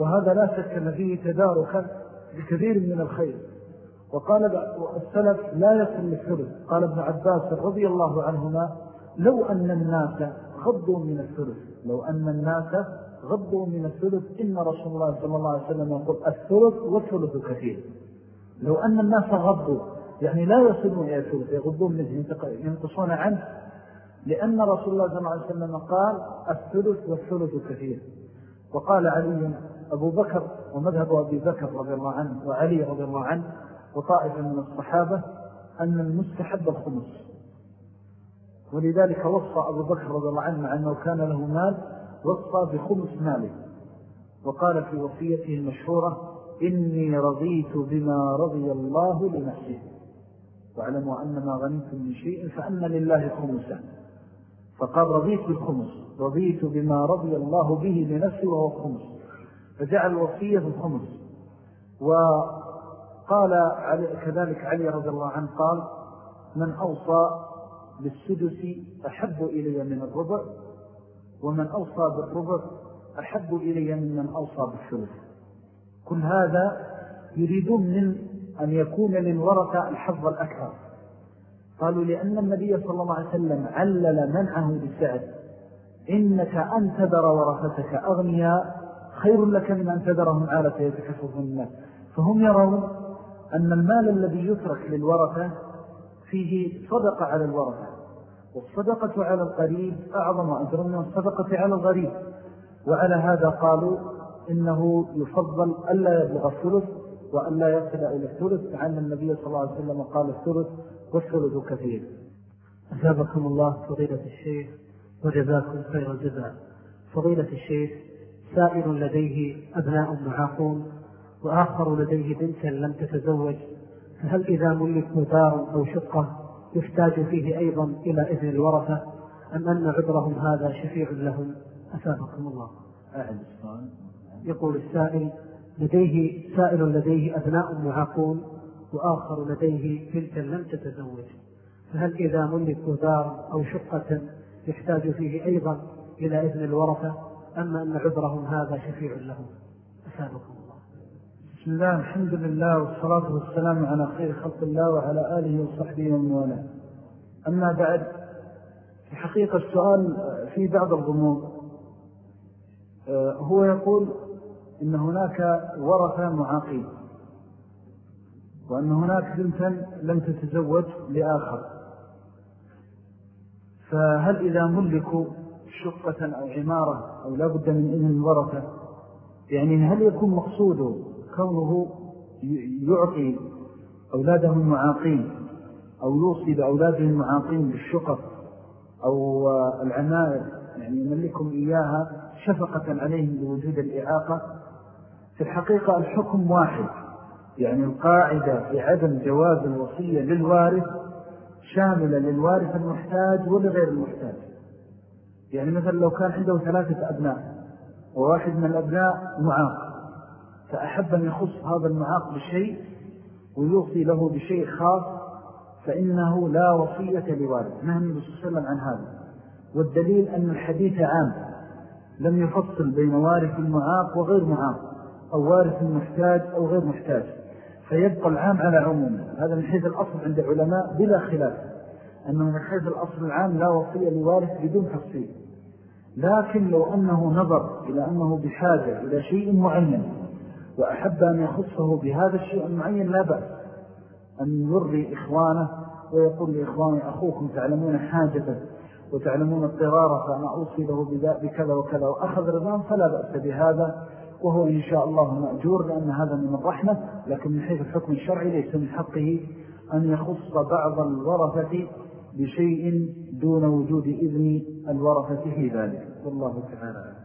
وهذا لا شك أن فيه تداركا بكثير من الخير. وقال السلف لا يصل للثلث قال ابن عباس رضي الله عنهما لو أن الناس غضوا من الثلث لو أن الناس غضوا من الثلث. إن رسول الله صلى الله عليه وسلم يقول الثلث والثلث كثير. لو أن الناس غضوا يعني لا يصلون إلى الثلث يغضون منه ينقصون عنه. لأن رسول الله صلى الله عليه وسلم قال الثلث والثلث كثير. وقال علي أبو بكر ومذهب أبي بكر رضي الله عنه وعلي رضي الله عنه وطائفة من الصحابة أن المستحب الخمس. ولذلك وصى أبو بكر رضي الله عنه أنه كان له مال وصى بخمس ماله وقال في وصيته المشهورة إني رضيت بما رضي الله لنفسه. واعلموا أن ما غنيتم من شيء فأن لله خمسا. فقال رضيت بالخمس. رضيت بما رضي الله به لنفسه وهو خمس. فجعل الوصية الخمس. وقال علي كذلك علي رضي الله عنه قال من أوصى بالسدس أحب إلي من الربع ومن أوصى بالربع أحب إلي من من أوصى بالثلث. كل هذا يريدون من أن يكون للورثة الحظ الأكثر قالوا لأن النبي صلى الله عليه وسلم علل منعه بسعد إنك أن تذر ورثتك أغنياء خير لك من أن تذرهم عالة يتكفف الناس فهم يرون أن المال الذي يترك للورثة فيه صدقة على الورثة. والصدقة على القريب أعظم أجر من الصدقة على الغريب. وعلى هذا قالوا إنه يفضل ألا يبلغ الثلث وألا يصل إلى الثلث عن النبي صلى الله عليه وسلم قال الثلث والثلث كثير. أجابكم الله فضيلة الشيخ وجزاكم خير الجزاء. فضيلة الشيخ سائل لديه أبناء معاقون وآخر لديه بنتا لم تتزوج فهل إذا ملكوا دار أو شقة يحتاج فيه أيضا إلى إذن الورثة أم أن عذرهم هذا شفيع لهم؟ أثابكم الله. أعد السؤال. يقول السائل لديه سائل لديه أبناء معاقون وآخر لديه بنتا لم تتزوج. فهل إذا ملكوا دار أو شقة يحتاج فيه أيضا إلى إذن الورثة أما أن عذرهم هذا شفيع لهم؟ أسابكم الله بسم الله الحمد لله والصلاة والسلام على خير خلق الله وعلى آله وصحبه ومن والاه. أما بعد في حقيقة السؤال في بعض الغموض. آه، هو يقول إن هناك ورثة معاقين وأن هناك بنتا لم تتزوج لآخر. فهل إذا ملكوا شقة أو عمارة أو لا بد من إذن الورثة يعني هل يكون مقصوده كونه يعطي أولاده المعاقين أو يوصي بأولاده المعاقين بالشقق أو العنائر يعني يملكهم إياها شفقة عليهم بوجود الإعاقة. في الحقيقة الحكم واحد يعني القاعدة في عدم جواز الوصية للوارث شاملة للوارث المحتاج ولغير المحتاج. يعني مثلا لو كان عنده ثلاثة أبناء وواحد من الأبناء معاق فأحب أن يخص هذا المعاق بشيء ويوصي له بشيء خاص فإنه لا وصية لوارث نهى النبي صلى الله عليه وسلم عن هذا. والدليل أن الحديث عام. لم يفصل بين وارث المعاق وغير معاق أو وارث محتاج أو غير محتاج. فيبقى العام على عمومه هذا من حيث الأصل عند العلماء بلا خلاف أنه من حيث الأصل العام لا وصية لوارث بدون تفصيل. لكن لو أنه نظر إلى أنه بحاجة إلى شيء معين وأحب أن يخصه بهذا الشيء المعين لا بأس. أن يرضي إخوانه ويقول لإخواني أخوكم تعلمون حاجته وتعلمون اضطراره فأنا أوصي له بكذا وكذا وأخذ رضان فلا بأس بهذا وهو إن شاء الله مأجور لأن هذا من الرحمة لكن من حيث الحكم الشرعي ليس من حقه أن يخص بعض الورثة بشيء دون وجود إذن الورثة في ذلك. والله تعالى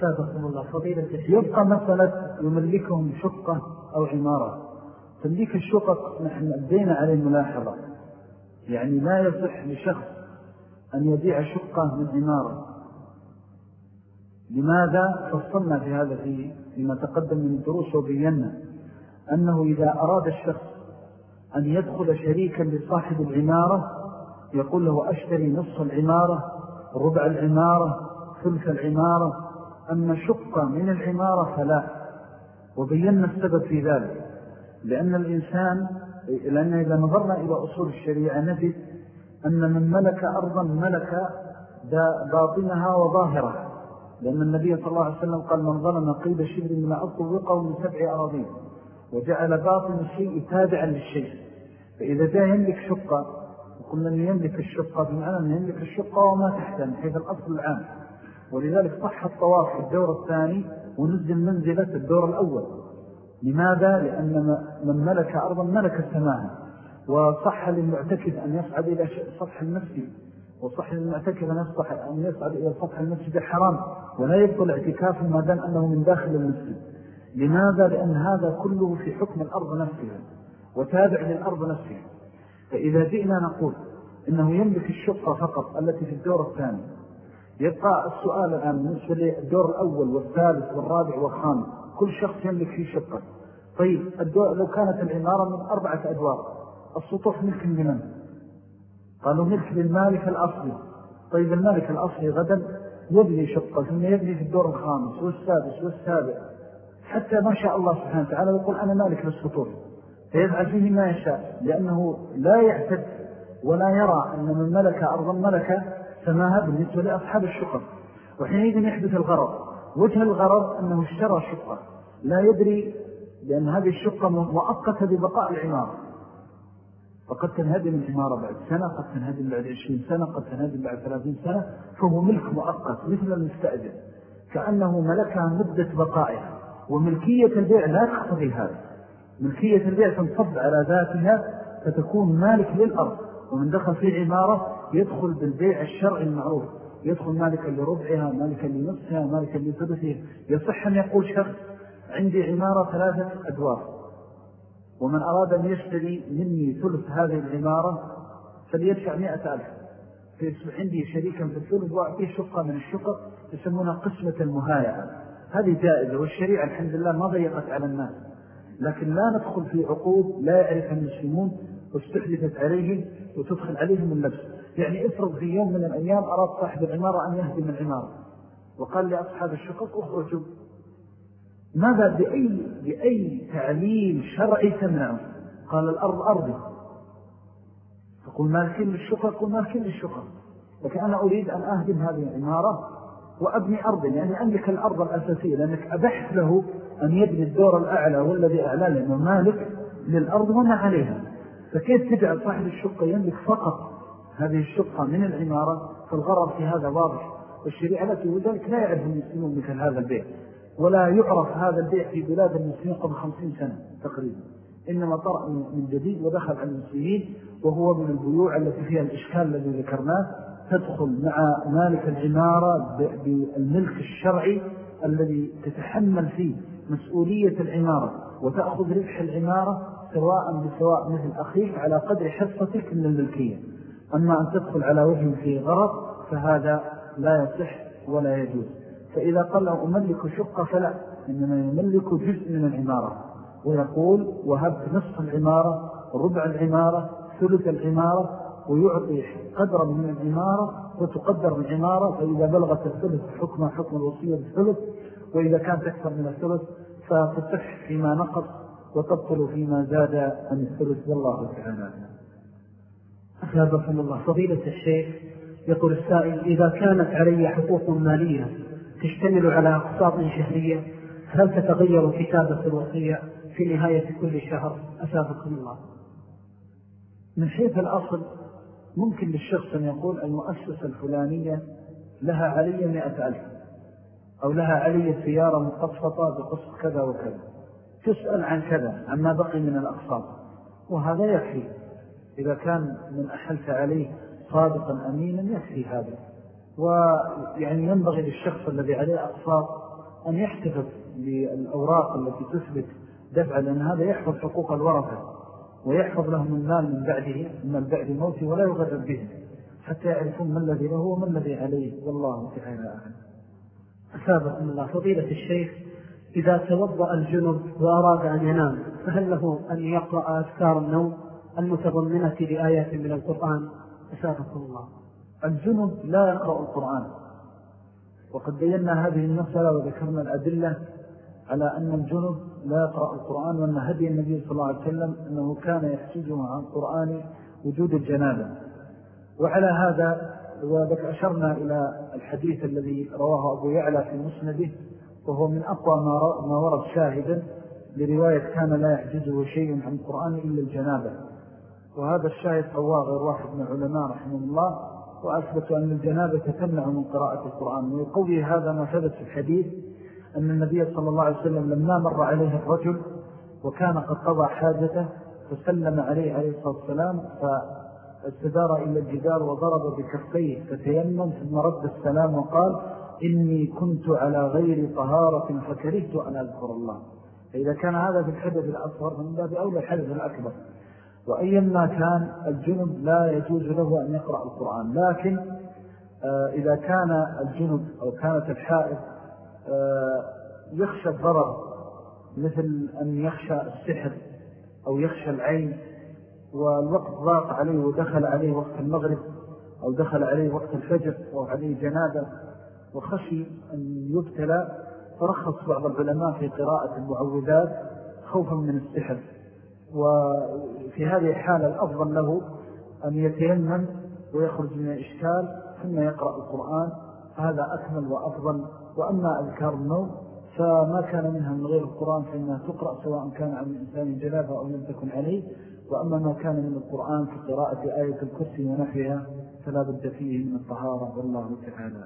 أسابقكم الله. فضيلة يبقى مسألة يملكهم شقة أو عمارة. تمليك الشقق نحن أدينا عليه ملاحظة. يعني لا يصح لشخص أن يبيع شقة من عمارة. لماذا؟ فصلنا في هذا في فيما تقدم من الدروس وبينا أنه إذا أراد الشخص أن يدخل شريكا لصاحب العمارة يقول له أشتري نصف العمارة ربع العمارة ثلث العمارة أما شقة من العمارة فلا وبينا السبب في ذلك لأن الإنسان لأن إذا نظرنا إلى أصول الشريعة نجد أن من ملك أرضا ملك باطنها وظاهرها لأن النبي صلى الله عليه وسلم قال من ظلم قيد شبر من أطلقه من سبع أراضين وجعل باطن الشيء تابعا للشيء. فإذا جاء يملك شقة وقلنا أن يملك الشقة بمعنى أن يملك الشقة وما تحتها من حيث الأصل العام. ولذلك صح الطواف في الدور الثاني ونزل منزلة الدور الأول. لماذا؟ لأن من ملك أرضا ملك السماء. وصح للمعتكف أن يصعد إلى سطح المسجد. وصح للمعتكف أن, يصعد إلى سطح المسجد الحرام. ولا يبطل اعتكافه ما دام أنه من داخل المسجد. لماذا؟ لأن هذا كله في حكم الأرض نفسها. وتابع للأرض نفسها. فإذا جئنا نقول إنه يملك الشقة فقط التي في الدور الثاني. يبقى السؤال الآن بالنسبة للدور الأول والثالث والرابع والخامس. كل شخص يملك فيه شقة. طيب لو كانت العمارة من أربعة أدوار السطوح ملك من قالوا ملك للمالك الأصلي. طيب المالك الأصلي غدا يبني شقة ثم يبني في الدور الخامس والسادس والسابع. حتى ما شاء الله سبحانه وتعالى يقول أنا مالك للسطوح. فيفعل فيه ما يشاء لأنه لا يعتد ولا يرى أن من ملك أرضا ملك سماها بالنسبة لأصحاب الشقة وحينئذ يحدث الغرض. وجه الغرض أنه اشترى شقة. لا يدري لأن هذه الشقة مؤقتة ببقاء العمارة. فقد تنهدم العمارة بعد سنة قد تنهدم بعد عشرين سنة قد تنهدم بعد ثلاثين سنة. فهو ملك مؤقت مثل المستأجر. كأنه ملكها مدة بقائها. وملكية البيع لا تقتضي هذا. ملكية البيع تنصب على ذاتها فتكون مالك للأرض. ومن دخل في عمارة يدخل بالبيع الشرعي المعروف. يدخل مالكا لربعها مالكا لنصفها مالكا لثلثها يصح أن يقول شخص عندي عمارة ثلاثة أدوار. ومن أراد أن يشتري مني ثلث هذه العمارة فليدفع مئة ألف. فيصبح عندي شريكا في الثلث وأعطيه شقة من الشقق يسمونها قسمة المهاية هذه جائزة والشريعة الحمد لله ما ضيقت على الناس. لكن لا ندخل في عقود لا يعرف المسلمون واستحدثت عليهم وتدخل عليهم النفس. يعني افرض في يوم من الأيام أراد صاحب العمارة أن يهدم العمارة. وقال لأصحاب الشقق اخرجوا ماذا بأي, بأي تعليل شرعي تمنعه؟ قال الأرض أرضي. فقل مالكين للشقق قل مالكين للشقق. لكن أنا أريد أن أهدم هذه العمارة وأبني أرض يعني أملك الأرض الأساسية لأنك أبحث له أن يبني الدور الأعلى والذي أعلى لأنه مالك للأرض وما عليها. فكيف تجعل صاحب الشقة يملك فقط هذه الشقة من العمارة فالغرض في هذا واضح والشريعة التي وذلك لا يعرف المسلمون مثل هذا البيع ولا يعرف هذا البيع في بلاد المسلمين قبل خمسين سنة تقريبا. إنما طرأ من جديد ودخل على المسلمين وهو من البيوع التي فيها الإشكال الذي ذكرناه تدخل مع مالك العمارة بالملك الشرعي الذي تتحمل فيه مسؤولية العمارة وتأخذ ربح العمارة سواء بسواء مثل أخيك على قدر حصتك من الملكية. أما أن تدخل على وجه في غرض فهذا لا يصح ولا يجوز. فإذا قال له أملك شقة فلا إنما يملك جزء من العمارة. ويقول وهبت نصف العمارة ربع العمارة ثلث العمارة ويعطي قدرا من العمارة وتقدر العمارة. فإذا بلغت الثلث حكم حكم الوصية بالثلث. وإذا كانت أكثر من الثلث فتصح فيما نقص وتبطل فيما زاد عن الثلث. والله تعالى أثابكم الله فضيلة الشيخ يقول السائل إذا كانت علي حقوق مالية تشتمل على أقساط شهرية هل تتغير كتابة الوصية في نهاية كل شهر؟ أثابكم الله. من حيث الأصل ممكن للشخص أن يقول المؤسسة الفلانية لها علي مئة ألف أو لها علي سيارة مقصطة بقسط كذا وكذا. تسأل عن كذا عما بقي من الأقساط. وهذا يكفي. إذا كان من أحلت عليه صادقا أمينا يكفي هذا. ويعني ينبغي للشخص الذي عليه أقساط أن يحتفظ بالأوراق التي تثبت دفع لأن هذا يحفظ حقوق الورثة ويحفظ لهم المال من بعده من بعد موته ولا يغرر به حتى يعرفون ما الذي له وما الذي عليه. والله تعالى أعلم. أثابكم الله فضيلة الشيخ إذا توضأ الجنب وأراد أن ينام فهل له أن يقرأ أذكار النوم؟ المتضمنة لآيات من القرآن أثابكم الله. الجنب لا يقرأ القرآن. وقد بينا هذه المسألة وذكرنا الأدلة على أن الجنب لا يقرأ القرآن وأن هدي النبي صلى الله عليه وسلم أنه كان يحسجه عن القرآن وجود الجنابة. وعلى هذا وذلك أشرنا إلى الحديث الذي رواه أبو يعلى في مسنده وهو من أقوى ما ورد شاهدا لرواية كان لا يحجزه شيء عن القرآن إلا الجنابة. وهذا الشاهد رواه غير واحد من علماء رحمه الله وأثبت أن الجنابة تمنع من قراءة القرآن. ويقوي هذا ما ثبت في الحديث أن النبي صلى الله عليه وسلم لما مر عليه الرجل وكان قد قضى حاجته فسلم عليه عليه الصلاة والسلام فاستدار إلى الجدار وضرب بكفيه فتيمم ثم رد السلام وقال إني كنت على غير طهارة فكرهت أن أذكر الله. فإذا كان هذا في الحدث الأصغر فمن باب أولى الحدث الأكبر. وأيما كان الجنب لا يجوز له أن يقرأ القرآن. لكن آه، إذا كان الجنب أو كانت الحائط آه، يخشى الضرر مثل أن يخشى السحر أو يخشى العين والوقت ضاق عليه ودخل عليه وقت المغرب أو دخل عليه وقت الفجر أو عليه جنابة وخشي أن يبتلى فرخص بعض العلماء في قراءة المعوذات خوفا من السحر. وفي هذه الحالة الأفضل له أن يتيمم ويخرج من الإشكال ثم يقرأ القرآن. هذا أكمل وأفضل. وأما أذكار النوم فما كان منها من غير القرآن فإنها تقرأ سواء كان عن الإنسان جلافة أو لم تكن عليه. وأما ما كان من القرآن في قراءة آية الكرسي ونحوها فلا بد فيه من الطهارة. والله تعالى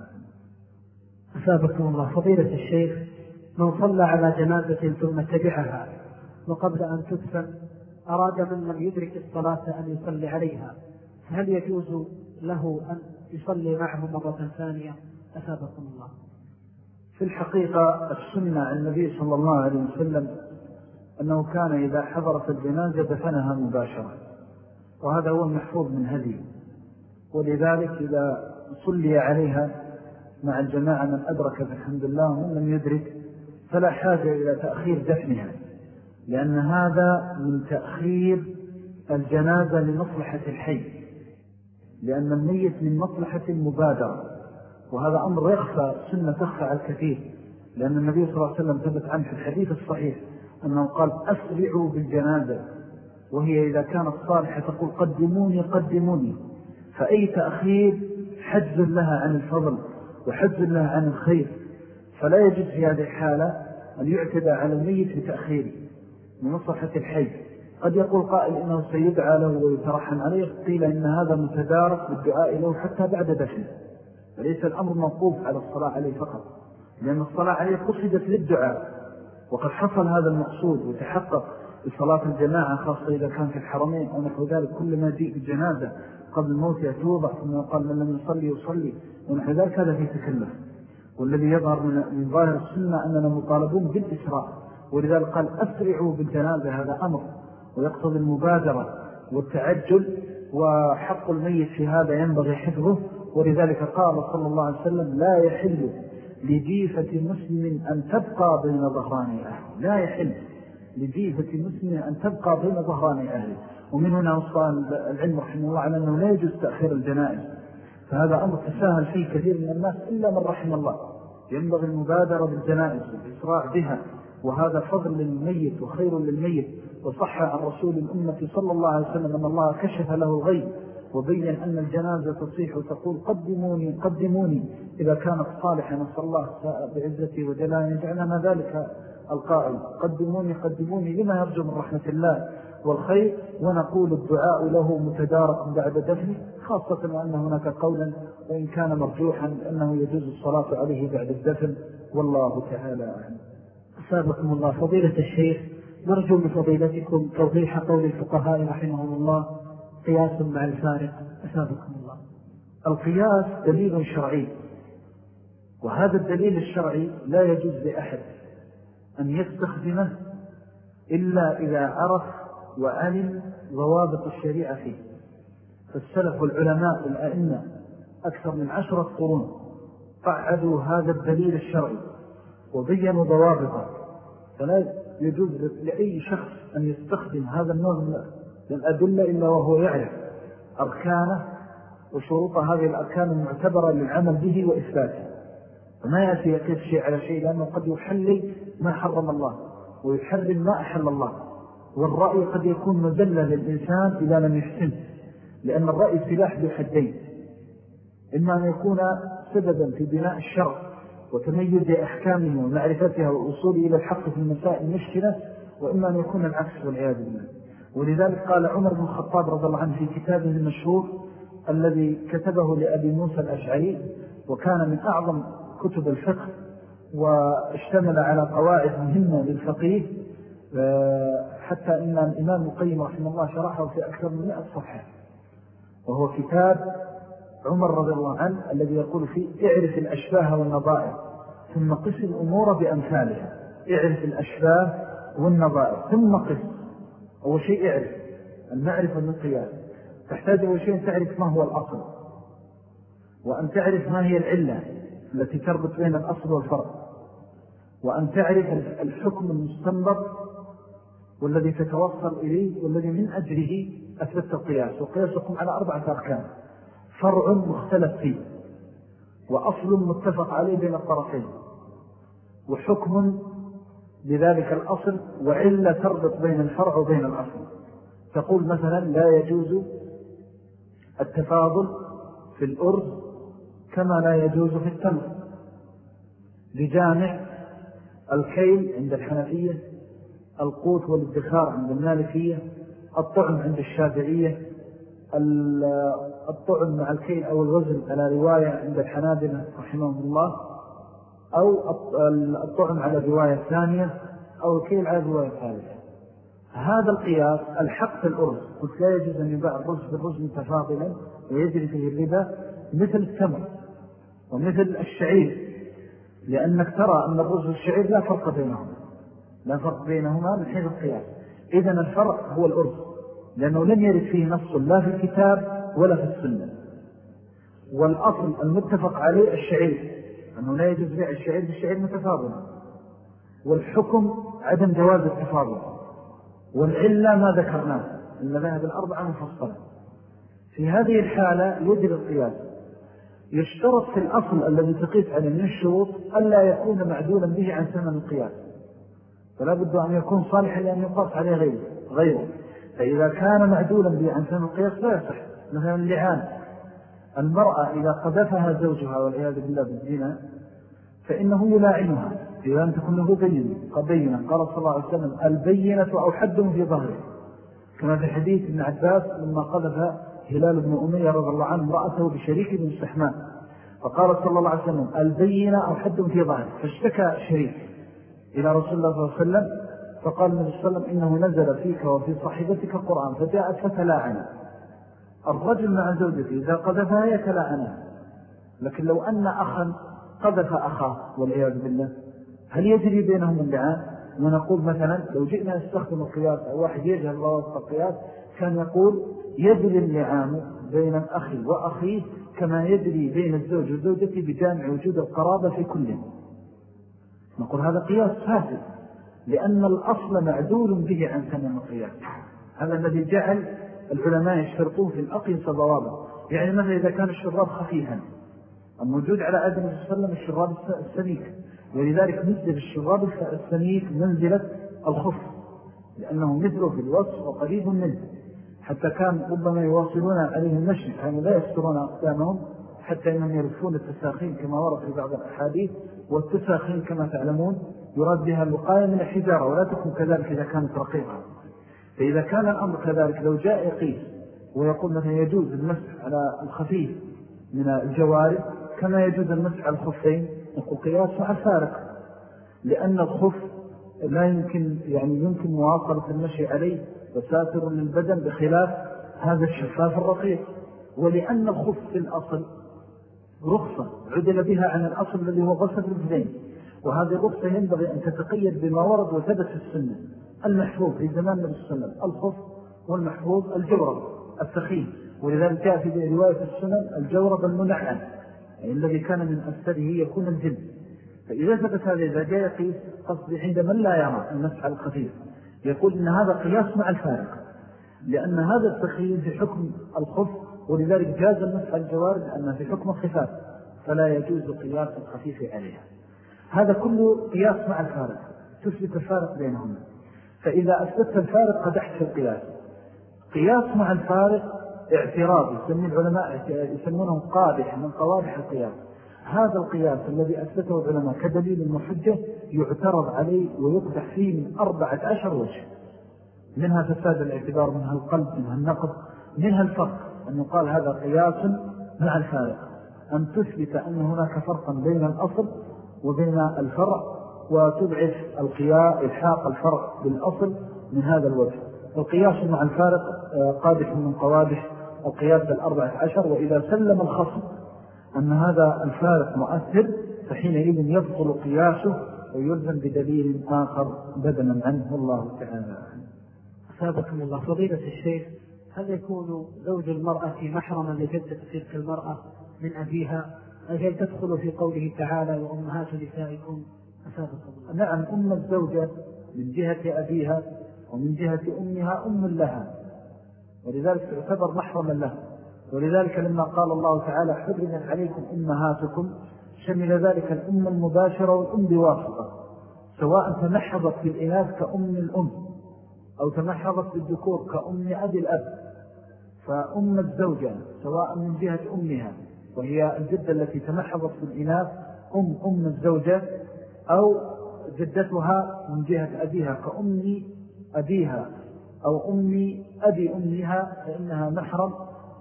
أسابكم الله. فضيلة الشيخ من صلى على جنازة ثم تبعها وقبل أن تدفن أراد من لم يدرك الصلاة أن يصلي عليها. هل يجوز له أن يصلي معه مرة ثانية؟ أثابكم الله. في الحقيقة السنة النبي صلى الله عليه وسلم أنه كان إذا حضرت الجنازة دفنها مباشرة. وهذا هو المحفوظ من هدي ولذلك إذا صلي عليها مع الجماعة من أدرك فالحمد الله ومن لم يدرك فلا حاجة إلى تأخير دفنها. لأن هذا من تأخير الجنازة لمصلحة الحي لأن الميت من مصلحة المبادرة وهذا أمر يخفى سنة تخفى على الكثير لأن النبي صلى الله عليه وسلم ثبت عنه في الحديث الصحيح أنه قال أسرعوا بالجنازة. وهي إذا كانت صالحة تقول قدموني قدموني. فأي تأخير؟ حجز لها عن الفضل وحجز لها عن الخير. فلا يجب في هذه الحالة أن يعتدى على الميت بتأخيره من مصلحة الحي. قد يقول قائل إنه سيدعى له ويترحم عليه قيل إن هذا متدارك بالدعاء له حتى بعد دفنه. فليس الأمر موقوف على الصلاة عليه فقط لأن الصلاة عليه قصدت للدعاء. وقد حصل هذا المقصود وتحقق بصلاة الجماعة خاصة إذا كان في الحرمين أو نحو ذلك كل ما جيء بالجنازة قبل الموت يتوضع ثم قال من لم يصلي يصلي ونحو ذلك هذا في تكلف. والذي يظهر من ظاهر السنة أننا مطالبون بالإسراء. ولذلك قال أسرعوا بالجنازة هذا أمر ويقتضي المبادرة والتعجل وحق الميت في هذا ينبغي حفظه. ولذلك قال صلى الله عليه وسلم لا يحل لجيفة مسلم أن تبقى بين ظهران أهل لا يحل لجيفة مسلم أن تبقى بين ظهران أهل ومن هنا وصال العلم رحمه الله على أنه لا يجوز تأخير الجنائز. فهذا أمر تساهل فيه كثير من الناس إلا من رحم الله. ينبغي المبادرة بالجنائز والإسراع بها. وهذا فضل للميت وخير للميت وصح عن رسول الأمة صلى الله عليه وسلم أن الله كشف له الغيب وبين أن الجنازة تصيح وتقول قدموني قدموني إذا كانت صالحة نسأل الله بعزتي وجلاله يجعلنا ذلك القائل. قدموني قدموني لما يرجو من رحمة الله والخير؟ ونقول الدعاء له متدارك بعد دفنه خاصة وأن هناك قولا وإن كان مرجوحا أنه يجوز الصلاة عليه بعد الدفن والله تعالى أعلم. أسابقكم الله. فضيلة الشيخ نرجو من فضيلتكم توضيح قول الفقهاء رحمهم الله قياس مع الفارق. أسابقكم الله. القياس دليل شرعي وهذا الدليل الشرعي لا يجوز لأحد أن يستخدمه إلا إذا عرف وعلم ضوابط الشريعة فيه. فالسلف والعلماء والأئمة أكثر من عشرة قرون قعدوا هذا الدليل الشرعي وبينوا ضوابطه. فلا يجوز لأي شخص أن يستخدم هذا النوع من الأدلة إلا وهو يعرف أركانه وشروط هذه الأركان المعتبرة للعمل به وإثباته. وما يأتي يقيس شيء على شيء لأنه قد يحلل ما حرم الله ويحرم ما أحل الله. والرأي قد يكون مزلة للإنسان إذا لم يحسن لأن الرأي سلاح بحدين إما أن يكون سببا في بناء الشرع وتميز أحكامه ومعرفتها والوصول إلى الحق في المسائل المشكلة وإما أن يكون العكس والعياذ بالله. ولذلك قال عمر بن الخطاب رضي الله عنه في كتابه المشهور الذي كتبه لأبي موسى الأشعري وكان من أعظم كتب الفقه واشتمل على قواعد مهمة للفقيه آه، حتى إن الإمام القيم رحمه الله شرحه في أكثر من مئة صفحة. وهو كتاب عمر رضي الله عنه الذي يقول فيه اعرف الأشباه والنظائر ثم قس الأمور بأمثالها. اعرف الأشباه والنظائر ثم قس. أول شيء اعرف المعرفة القياس تحتاج أول شيء تعرف ما هو الأصل وأن تعرف ما هي العلة التي تربط بين الأصل والفرق وأن تعرف الحكم المستنبط والذي تتوصل إليه والذي من أجله أثبت القياس. والقياس يقوم على أربعة أركان. فرع مختلف فيه وأصل متفق عليه بين الطرفين وحكم لذلك الأصل وعلة تربط بين الفرع وبين الأصل. تقول مثلا لا يجوز التفاضل في الأرض كما لا يجوز في التمر. لجامع الكيل عند الحنفية القوت والادخار عند المالكية الطعم عند الشافعية الطعم مع الكيل أو الوزن على رواية عند الحنابلة رحمه الله أو الطعم على رواية ثانية أو الكيل على رواية ثالثة هذا القياس الحق في الأرز قلت لا يجوز أن يباع الرز بالرز متفاضلا ويجري فيه الربا مثل التمر ومثل الشعير لأنك ترى أن الرز والشعير لا فرق بينهما لا فرق بينهما من حيث القياس. إذن الفرق هو الأرز. لأنه لم يرد فيه نص لا في الكتاب ولا في السنة. والأصل المتفق عليه الشعير أنه لا يجوز بيع الشعير بالشعير متفاضلا. والحكم عدم جواز التفاضل. والعلة ما ذكرناه المذاهب الأربعة مفصلة. في هذه الحالة يجري القياس. يشترط في الأصل الذي تقيس عليه من الشروط ألا يكون معدولا به عن ثمن القياس. فلا بد أن يكون صالحا لأن يقاس عليه غيره, غيره. فإذا كان معدولا به عن ثمن القياس لا يصح. مثلا اللعان. المرأة إذا قذفها زوجها والعياذ بالله بالزنا فإنه يلاعنها. إذا لم تكن له بينة قبينة. قال صلى الله عليه وسلم البينة أو حد في ظهره. كما في حديث ابن عباس لما قذف هلال بن أمية رضي الله عنه رأته بشريك بن السحمان. فقال صلى الله عليه وسلم البينة أو حد في ظهره. فاشتكى شريك إلى رسول الله صلى الله عليه وسلم فقال النبي صلى الله عليه وسلم إنه نزل فيك وفي صاحبتك القرآن فجاءت فتلاعنا الرجل مع زوجته إذا قذفها يتلاعنها لكن لو أن أخا قذف أخاه والعياذ بالله هل يجري بينهم اللعان؟ ونقول مثلا لو جئنا نستخدم القياس أو واحد يجهل الله القياس كان يقول يجري اللعان بين الأخ وأخيه كما يجري بين الزوج وزوجته بجامع وجود القرابة في كل. نقول هذا قياس فاسد. لأن الأصل معدول به عن ثمن القياس. هذا الذي جعل العلماء يشترطون في الأقيس ضوابط يعني مثلا إذا كان الشراب خفيفا الموجود على آدم وسلم الشراب السميك. ولذلك مثل الشراب السميك منزلة الخف لأنه مثله في الوصف وقريب منه. حتى كان ربما يواصلون عليه المشي كانوا لا يسترون أقدامهم حتى إنهم يرفون التساخين كما ورد في بعض الأحاديث والتساخين كما تعلمون. يراد بها الوقاية من الحجارة ولا تكون كذلك إذا كانت رقيقة. فإذا كان الأمر كذلك لو جاء يقيس ويقول مثلا يجوز المسح على الخفيف من الجوارب كما يجوز المسح على الخفين. نقول قياس مع الفارق لأن الخف لا يمكن يعني يمكن مواصلة المشي عليه وساتر للبدن بخلاف هذا الشفاف الرقيق. ولأن الخف في الأصل رخصة عدل بها عن الأصل الذي هو غسل الجدين وهذه الرخصة ينبغي أن تتقيد بما ورد وثبت في السنة. المحفوظ في زمان عليه وسلم الخف والمحفوظ الجورب الثخين ولذلك جاء في رواية السنن الجورب المنعن يعني الذي كان من أسره يكون الجلد فإذا ثبت هذا إذا جاء يقيس قصدي عند من لا يرى المسح الخفيف يقول إن هذا قياس مع الفارق لأن هذا التخيل في حكم الخف ولذلك جاز المسح الجوارب لأنه في حكم الخفاف فلا يجوز قياس الخفيف عليها. هذا كله قياس مع الفارق. تثبت الفارق بينهم. فإذا أثبت الفارق قدحت في القياس. قياس مع الفارق اعتراض يسمي العلماء يسمونه قادح من قوادح القياس. هذا القياس الذي أثبته العلماء كدليل المحجة يعترض عليه ويقدح فيه من أربعة عشر وجه. منها فساد الاعتبار منها القلب منها النقض منها الفرق. أن يقال هذا قياس مع الفارق. أن تثبت أن هناك فرقا بين الأصل وبين الفرع وتضعف القياء إلحاق الفرق بالأصل من هذا الوجه. القياس مع الفارق آه، قادح من قوادح القياس الأربعة عشر. وإذا سلم الخصم أن هذا الفارق مؤثر فحينئذ يبطل قياسه ويلزم بدليل آخر بدلا عنه. الله تعالى أثابكم الله. فضيلة الشيخ هل يكون زوج المرأة محرما لجدة تلك المرأة من أبيها؟ هل تدخل في قوله تعالى وأمهات نسائكم أثابكم الله. نعم أم الزوجة من جهة أبيها ومن جهة أمها أم لها. ولذلك تعتبر محرما لها ولذلك لما قال الله تعالى حرمت عليكم أمهاتكم شمل ذلك الأم المباشرة والأم بواسطة. سواء تمحضت بالإناث كأم الأم أو تمحضت بالذكور كأم أبي الأب. فأم الزوجة سواء من جهة أمها وهي الجدة التي تمحضت بالإناث أم أم الزوجة أو جدتها من جهة أبيها كأم أبيها أو أم أبي أمها فإنها محرم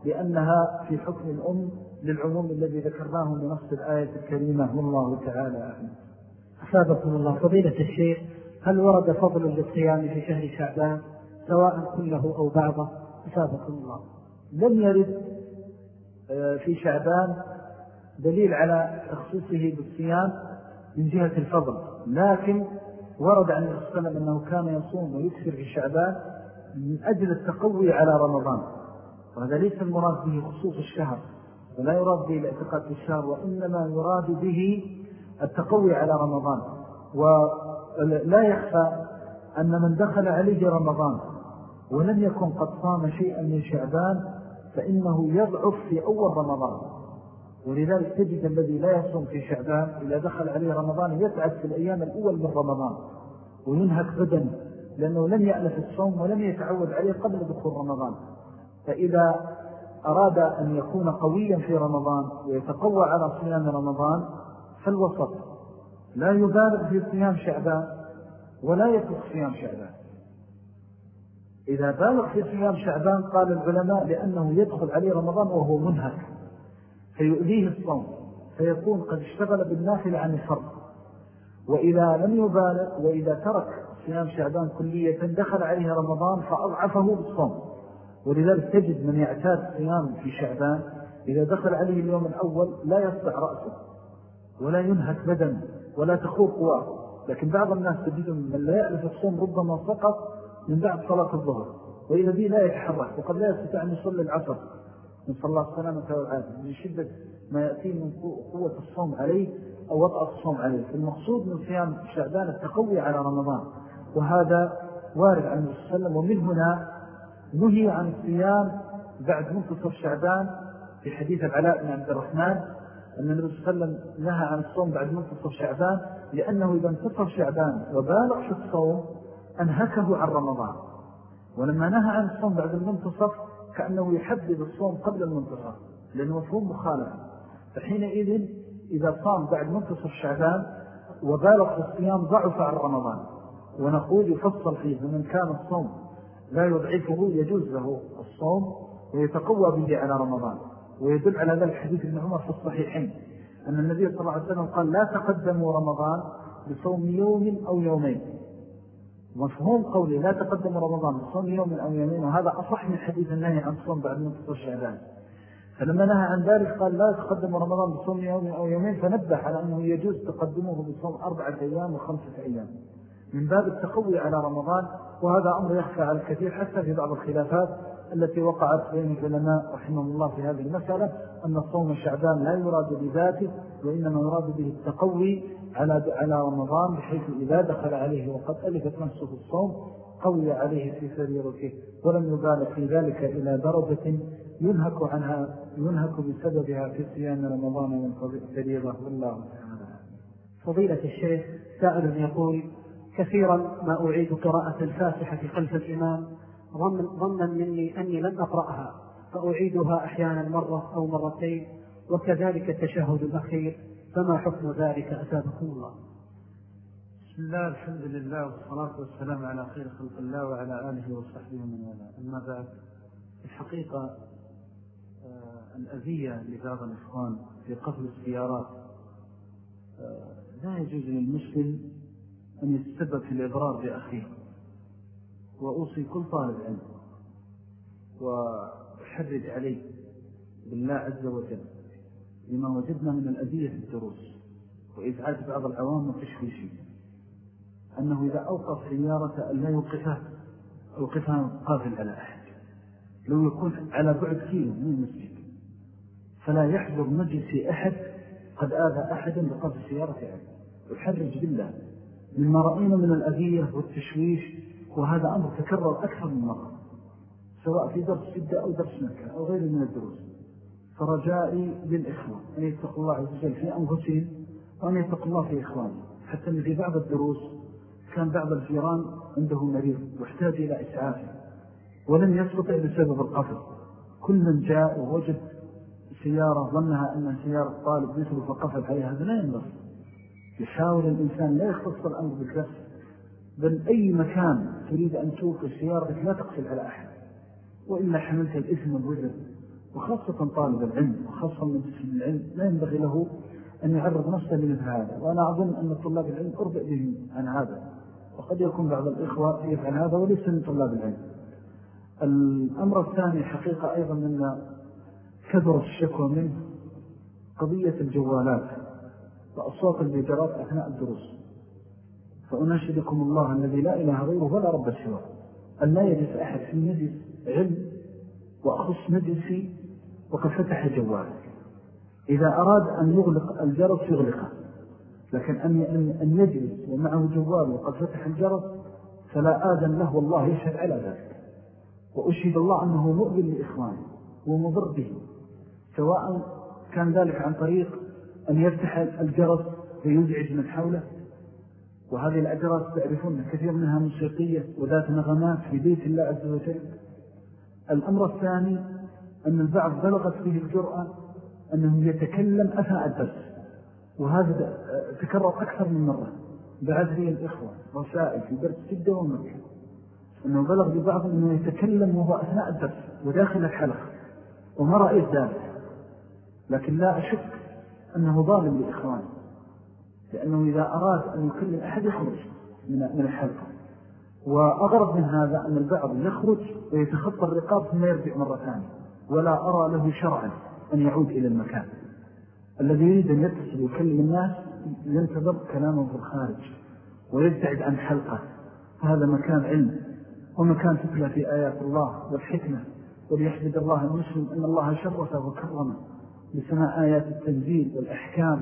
لأنها في حكم الأم للعموم الذي ذكرناه من نص الآية الكريمة. والله تعالى أعلم. أفادكم الله. فضيلة الشيخ هل ورد فضل للصيام في شهر شعبان سواء كله أو بعضه؟ أفادكم الله. لم يرد في شعبان دليل على تخصيصه بالصيام من جهة الفضل. لكن ورد عن الرسول أنه كان يصوم ويكسر في شعبان من أجل التقوي على رمضان. وهذا ليس المراد به خصوص الشهر ولا يراد به الاعتقاد في الشهر وإنما يراد به التقوي على رمضان. ولا يخفى أن من دخل عليه رمضان ولم يكن قد صام شيئا من شعبان فإنه يضعف في أول رمضان. ولذلك تجد الذي لا يصوم في شعبان إذا دخل عليه رمضان يتعب في الأيام الأول من رمضان. وينهك بدنه لأنه لم يألف الصوم ولم يتعود عليه قبل دخول رمضان. فإذا أراد أن يكون قويا في رمضان ويتقوى على صيام رمضان فالوسط. لا يبالغ في صيام شعبان ولا يترك صيام شعبان. إذا بالغ في صيام شعبان قال العلماء لأنه يدخل عليه رمضان وهو منهك فيؤذيه الصوم فيكون قد اشتغل بالنافل عن الفرض. وإذا لم يبالغ وإذا ترك صيام شعبان كلية دخل عليه رمضان فأضعفه بالصوم. ولذلك تجد من يعتاد صيام في شعبان إذا دخل عليه اليوم الأول لا يصدع رأسه ولا ينهك بدن ولا تخور قواه. لكن بعض الناس تجدهم من لا يألف الصوم ربما فقط من بعد صلاة الظهر. وإذا به لا يتحرك وقد لا يستطيع أن يصلي العصر. من صلى الله السلامة والعافية. من شدة ما يأتي من قوة الصوم عليه أو وضع الصوم عليه. فالمقصود من صيام شعبان التقوي على رمضان. وهذا وارد عن السلام ومن هنا نهي عن الصيام بعد منتصف شعبان في حديث العلاء بن عبد الرحمن أن النبي صلى الله عليه وسلم نهى عن الصوم بعد منتصف شعبان لأنه إذا انتصف شعبان وبالغ في الصوم أنهكه عن رمضان. ولما نهى عن الصوم بعد المنتصف كأنه يحدد الصوم قبل المنتصف لأنه مفهوم مخالفة فحينئذ إذا صام بعد منتصف شعبان وبالغ في الصيام ضعف عن رمضان. ونقول يفصل فيه فمن كان الصوم لا يضعفه يجوز له الصوم ويتقوى به على رمضان. ويدل على ذلك حديث ابن عمر في الصحيحين. أن النبي صلى الله عليه وسلم قال لا تقدموا رمضان بصوم يوم أو يومين. مفهوم قولي لا تقدموا رمضان بصوم يوم أو يومين وهذا أصح من حديث النهي عن صوم بعد منتصف شعبان. فلما نهى عن ذلك قال لا تقدم رمضان بصوم يوم أو يومين فنبه على أنه يجوز تقدمه بصوم أربعة أيام وخمسة أيام. من باب التقوي على رمضان وهذا أمر يخفى على الكثير حتى في بعض الخلافات التي وقعت بين العلماء رحمه الله في هذه المسألة أن الصوم شعبان لا يراد بذاته وإنما يراد به التقوي على على رمضان بحيث إذا دخل عليه وقد ألفت نفسه الصوم قوي عليه في سريرته ولم يبالغ في ذلك إلى درجة ينهك عنها ينهك بسببها في صيام رمضان من والله تعالى. فضيلة الشيخ سائل يقول كثيرا ما أعيد قراءة الفاتحة خلف الإمام ظنا مني أني لن أقرأها فأعيدها أحيانا مرة أو مرتين وكذلك التشهد الأخير فما حكم ذلك؟ أتابكم الله. بسم الله الحمد لله والصلاة والسلام على خير خلق الله وعلى آله وصحبه من والاه. أما بعد الحقيقة آه، الأذية لبعض الإخوان في قتل السيارات آه، لا يجوز للمسلم أن يتسبب في الإضرار بأخيه وأوصي كل طالب علم. وحرج عليه بالله عز وجل. لما وجدنا من الأذية في الدروس وإزعاج بعض العوام وتشويشه أنه إذا أوقف سيارة أن لا يوقفها أوقفها قافل على أحد. لو يكون على بعد كيلو من المسجد. فلا يحضر مجلس أحد قد آذى أحدا بقفل سيارة عليه ويحرج بالله. مما رأينا من الأذية والتشويش وهذا أمر تكرر أكثر من مرة سواء في درس جدة أو درس مكة أو غيره من الدروس. فرجائي للإخوان أن يتقوا الله عز وجل في أنفسهم وأن يتقوا الله في إخوانهم. حتى أن في بعض الدروس كان بعض الجيران عنده مريض واحتاج إلى إسعافه ولم يستطع بسبب القفل كل من جاء ووجد سيارة ظنها أنها سيارة طالب مثل فقفل عليها هذا لا ينبغي. يحاول الإنسان لا يختص الأمر بالكسر بل أي مكان تريد أن توقف سيارتك لا تقفل على أحد وإلا حملت الإثم والوزر وخاصة طالب العلم وخاصة من تسلم العلم لا ينبغي له أن يعرض نفسه لمثل هذا. وأنا أظن أن طلاب العلم أربئ بهم عن هذا. وقد يكون بعض الإخوة يفعل هذا وليس من طلاب العلم. الأمر الثاني حقيقة أيضا من كثرة الشكوى منه قضية الجوالات. وأصوات البيجرات أثناء الدروس. فأناشدكم الله الذي لا إله غيره ولا رب سواه. أن لا يجلس أحد في مجلس علم وأخص مجلسي وقد فتح جواله إذا أراد أن يغلق الجرس يغلقه لكن أن يجلس ومعه جوال وقد فتح الجرس فلا آذن له والله يشهد على ذلك. وأشهد الله أنه مؤذن لإخوانه ومضر به. سواء كان ذلك عن طريق أن يفتح الجرس ويزعج من حوله. وهذه الأجراس تعرفون كثير منها موسيقية وذات نغمات في بيت الله عز وجل. الأمر الثاني أن البعض بلغت به الجرأة أنه يتكلم أثناء الدرس. وهذا تكرر أكثر من مرة. بعد لي الإخوة رسائل في درس جدة ومكة أنه بلغ ببعض أنه يتكلم وهو أثناء الدرس وداخل الحلقة. وما رأيت ذلك. لكن لا أشك أنه ظالم لإخوانه لأنه إذا أراد أن يكلم أحد يخرج من الحلقة. وأغرب من هذا أن البعض يخرج ويتخطى الرقاب ثم يرجع مرة ثانية ولا أرى له شرعا أن يعود إلى المكان. الذي يريد أن يتصل ويكلم الناس ينتظر كلامه في الخارج ويبتعد عن حلقة. هذا مكان علم ومكان تتلى في آيات الله والحكمة وليحمد الله المسلم أن الله شرفه وكرمه. بسماع آيات التنزيل والأحكام.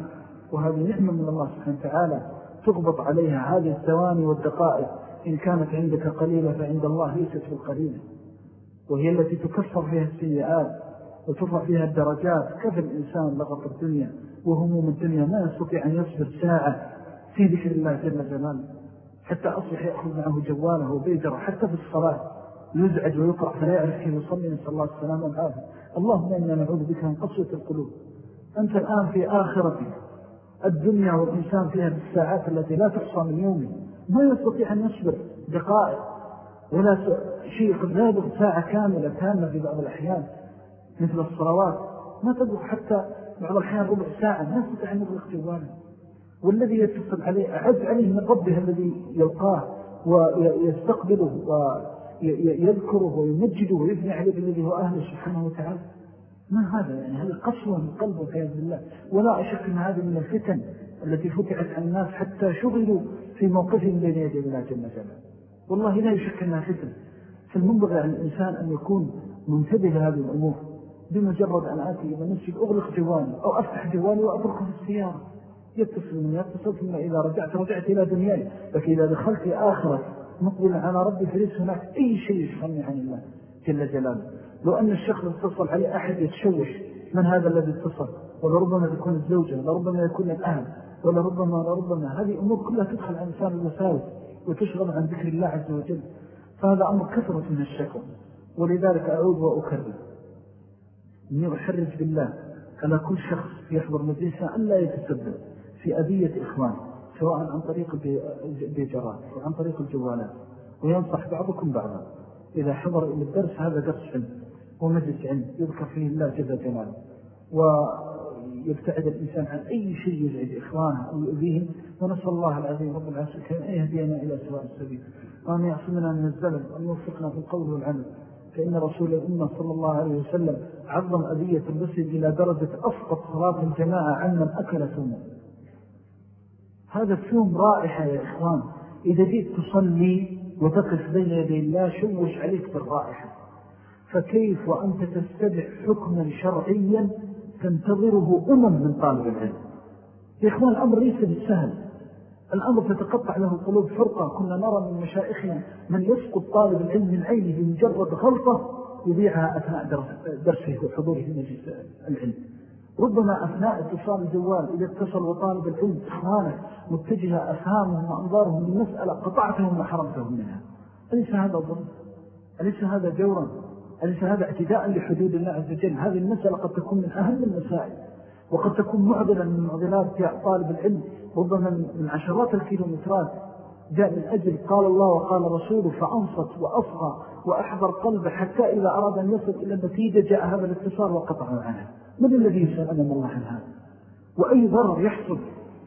وهذه نعمة من الله سبحانه وتعالى. تغبط عليها هذه الثواني والدقائق. إن كانت عندك قليلة فعند الله ليست في القليلة وهي التي تكفر فيها السيئات وترفع فيها الدرجات. كفى الإنسان لغط الدنيا وهموم الدنيا؟ ما يستطيع أن يصبر ساعة في ذكر الله جل جلاله. حتى أصبح يأخذ معه جواله وبيدره. حتى في الصلاة يزعج ويقرأ فلا يعرف كيف يصلي نسأل الله السلام والعافية. اللهم إنا نعوذ بك من قصوة القلوب. أنت الآن في آخرتك الدنيا والإنسان فيها بالساعات التي لا تحصى من يومه. ما يستطيع أن يصبر دقائق ولا شيء قد لا يبغى ساعة كاملة كاملة في بعض الأحيان مثل الصلوات. ما تبغى حتى بعض الأحيان ربع ساعة. ما يستطيع أن يبغى اختباره والذي يتصل عليه أعز عليه من ربه الذي يلقاه ويستقبله ويذكره ويمجده ويبني عليه بالذي هو أهله سبحانه وتعالى. ما هذا يعني؟ هذا قسوة من قلب وكيف بالله. ولا أشك أن هذا من الفتن التي فتحت عن الناس حتى شغلوا في موقفهم بين يدي الله جل جلاله والله لا يشك أنها فتن. فالمنبغي على الإنسان أن يكون منتبه لهذه الأمور. بمجرد أن آتي إلى مسجد أغلق جواني أو أفتح جواني وأتركه في السيارة. يتصل من يتصل ثم إذا رجعت رجعت إلى دنياي. لكن إذا دخلت آخرة مقبل على ربي فليس هناك أي شيء يشغلني عن الله جل جلاله. لو أن الشخص اتصل عليه أحد يتشوش من هذا الذي اتصل؟ ولربما تكون الزوجة ولربما يكون الأهل ولربما ولربما هذه أمور كلها تدخل عن إنسان المساوس وتشغل عن ذكر الله عز وجل. فهذا أمر كثرة من الشكوى. ولذلك أعود وأكرر. أني أحرج بالله على كل شخص يحضر مجلسة أن لا يتسبب في أذية إخوان سواء عن طريق البيجرات عن طريق الجوالات. وينصح بعضكم بعضا. إذا حضر إلى الدرس هذا درس علم ومجلس علم يذكر فيه الله جل جلاله. ويبتعد الإنسان عن أي شيء يزعج إخوانه أو يؤذيهم. ونسأل الله العظيم رب العالمين أن يهدينا إلى سواء السبيل. وأن يعصمنا من الزلل وأن يوفقنا في القول والعمل. فإن رسول الأمة صلى الله عليه وسلم عظم أذية المسلم إلى درجة أسقط صلاة الجماعة عن من أكل ثومه هذا الثوم رائحة يا إخوان. إذا جيت تصلي وتقف بين يدي الله شوش عليك بالرائحة. فكيف وأنت تستدع حكما شرعيا تنتظره أمم من طالب العلم؟ يا إخوان الأمر ليس بالسهل الأمر تتقطع له قلوب فرقة. كنا نرى من مشائخنا من يسقط طالب العلم من عينه بمجرد غلطة يضيعها أثناء درسه وحضوره في مجلس العلم. ربما أثناء اتصال الجوال إذا اتصل وطالب العلم إخوانك متجهة أفهامهم وأنظارهم للمسألة قطعتهم وحرمتهم منها. أليس هذا ظلم أليس هذا جورا؟ أليس هذا اعتداء لحدود الله عز وجل؟ هذه المسألة قد تكون من أهم المسائل وقد تكون معضلة من معضلات طالب العلم ربما من عشرات الكيلومترات جاء من أجل قال الله وقال رسوله فأنصت وأصغى وأحضر قلبه حتى إذا أراد أن يصل إلى النتيجة جاء هذا الاتصال وقطعه عنه. من الذي يسأل أمام الله عن هذا؟ وأي ضرر يحصل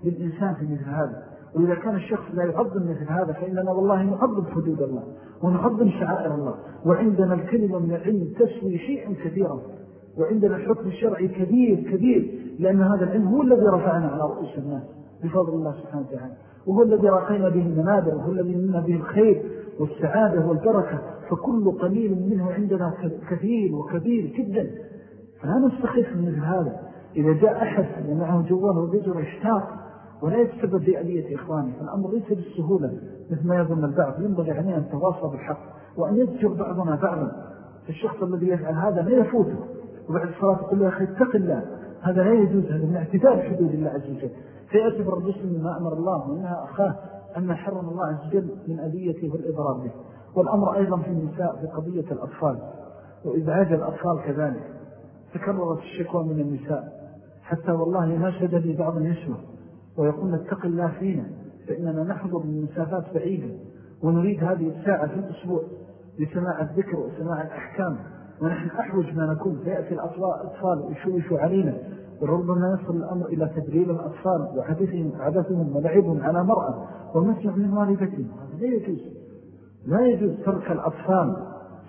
للإنسان في مثل هذا؟ وإذا كان الشخص لا يعظم مثل هذا فإننا والله نعظم حدود الله ونعظم شعائر الله. وعندنا الكلمة من العلم تسوي شيئا كثيرا وعندنا الحكم الشرعي كبير كبير. لأن هذا العلم هو الذي رفعنا على رؤوس الناس. بفضل الله سبحانه وتعالى. وهو الذي رقينا به المنابر وهو الذي منا به الخير والسعادة والبركة فكل قليل منه عندنا كثير وكبير جدا. فلا نستخف من هذا. إذا جاء أحد ومعه جواله وبيجر اشتاق ولا يتسبب في ألية إخوانه فالأمر ليس بالسهولة مثل ما يظن البعض. ينبغي عليه أن تواصى بالحق وأن يذكر بعضنا بعضا. الشخص الذي يفعل هذا لا يفوته. وبعد الصلاة يقول له أخي اتق الله هذا لا يجوز هذا من اعتداء حدود الله عز وجل. فيعتبر الرسل مما أمر الله وإنها أخاه أن حرم الله عز وجل من أذيته والإضرار به. والأمر أيضا في النساء في قضية الأطفال. وإزعاج الأطفال كذلك تكررت الشكوى من النساء. حتى والله ما شد لي بعض النسوة ويقول نتق الله فينا فإننا نحضر من مسافات بعيدة. ونريد هذه الساعة في الأسبوع لسماع الذكر وسماع الأحكام. ونحن أحوج ما نكون. فيأتي الأطفال ويشوشوا علينا. وربما يصل الأمر إلى تدريب الأطفال وحدثهم عبثهم ولعبهم على مرأة ومسمع من والدتهم. هذا لا يجوز. لا يجوز ترك الأطفال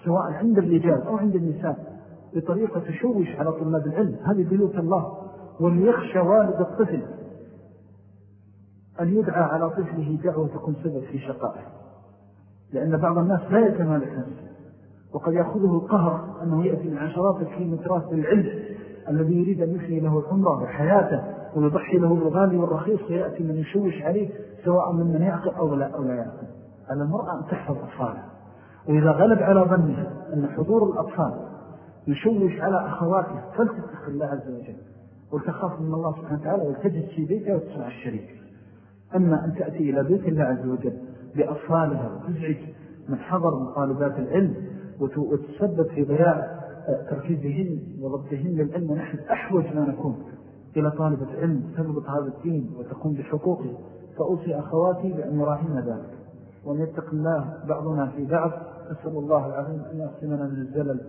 سواء عند الرجال أو عند النساء بطريقة تشوش على طلاب العلم. هذه بيوت الله. وليخشى والد الطفل أن يدعى على طفله دعوة تكون سبب في شقائه. لأن بعض الناس لا يتمالك نفسه. وقد يأخذه القهر أنه يأتي من عشرات الكيلومترات للعلم. الذي يريد أن يحيي له العمر وحياته ويضحي له بالغالي والرخيص ويأتي من يشوش عليه سواء من من يأكل أو لا, أو لا يأكل على المرأة أن تحفظ أطفالها. وإذا غلب على ظنها أن حضور الأطفال يشوش على أخواتها فلتتخ الله عز وجل. وتخاف من الله سبحانه وتعالى وتجد في بيتها وتسمع الشريك. أما أن تأتي إلى بيت الله عز وجل بأطفالها وتزعج من حضر مطالبات العلم وتسبب في ضياع تركيزهن وضبطهن للعلم ونحن أحوج ما نكون إلى طالبة علم تضبط هذا الدين وتقوم بحقوقه. فأوصي أخواتي بأن يراهن ذلك. وأن يتق الله بعضنا في بعض. أسأل الله العظيم أن يأسمنا من الزلل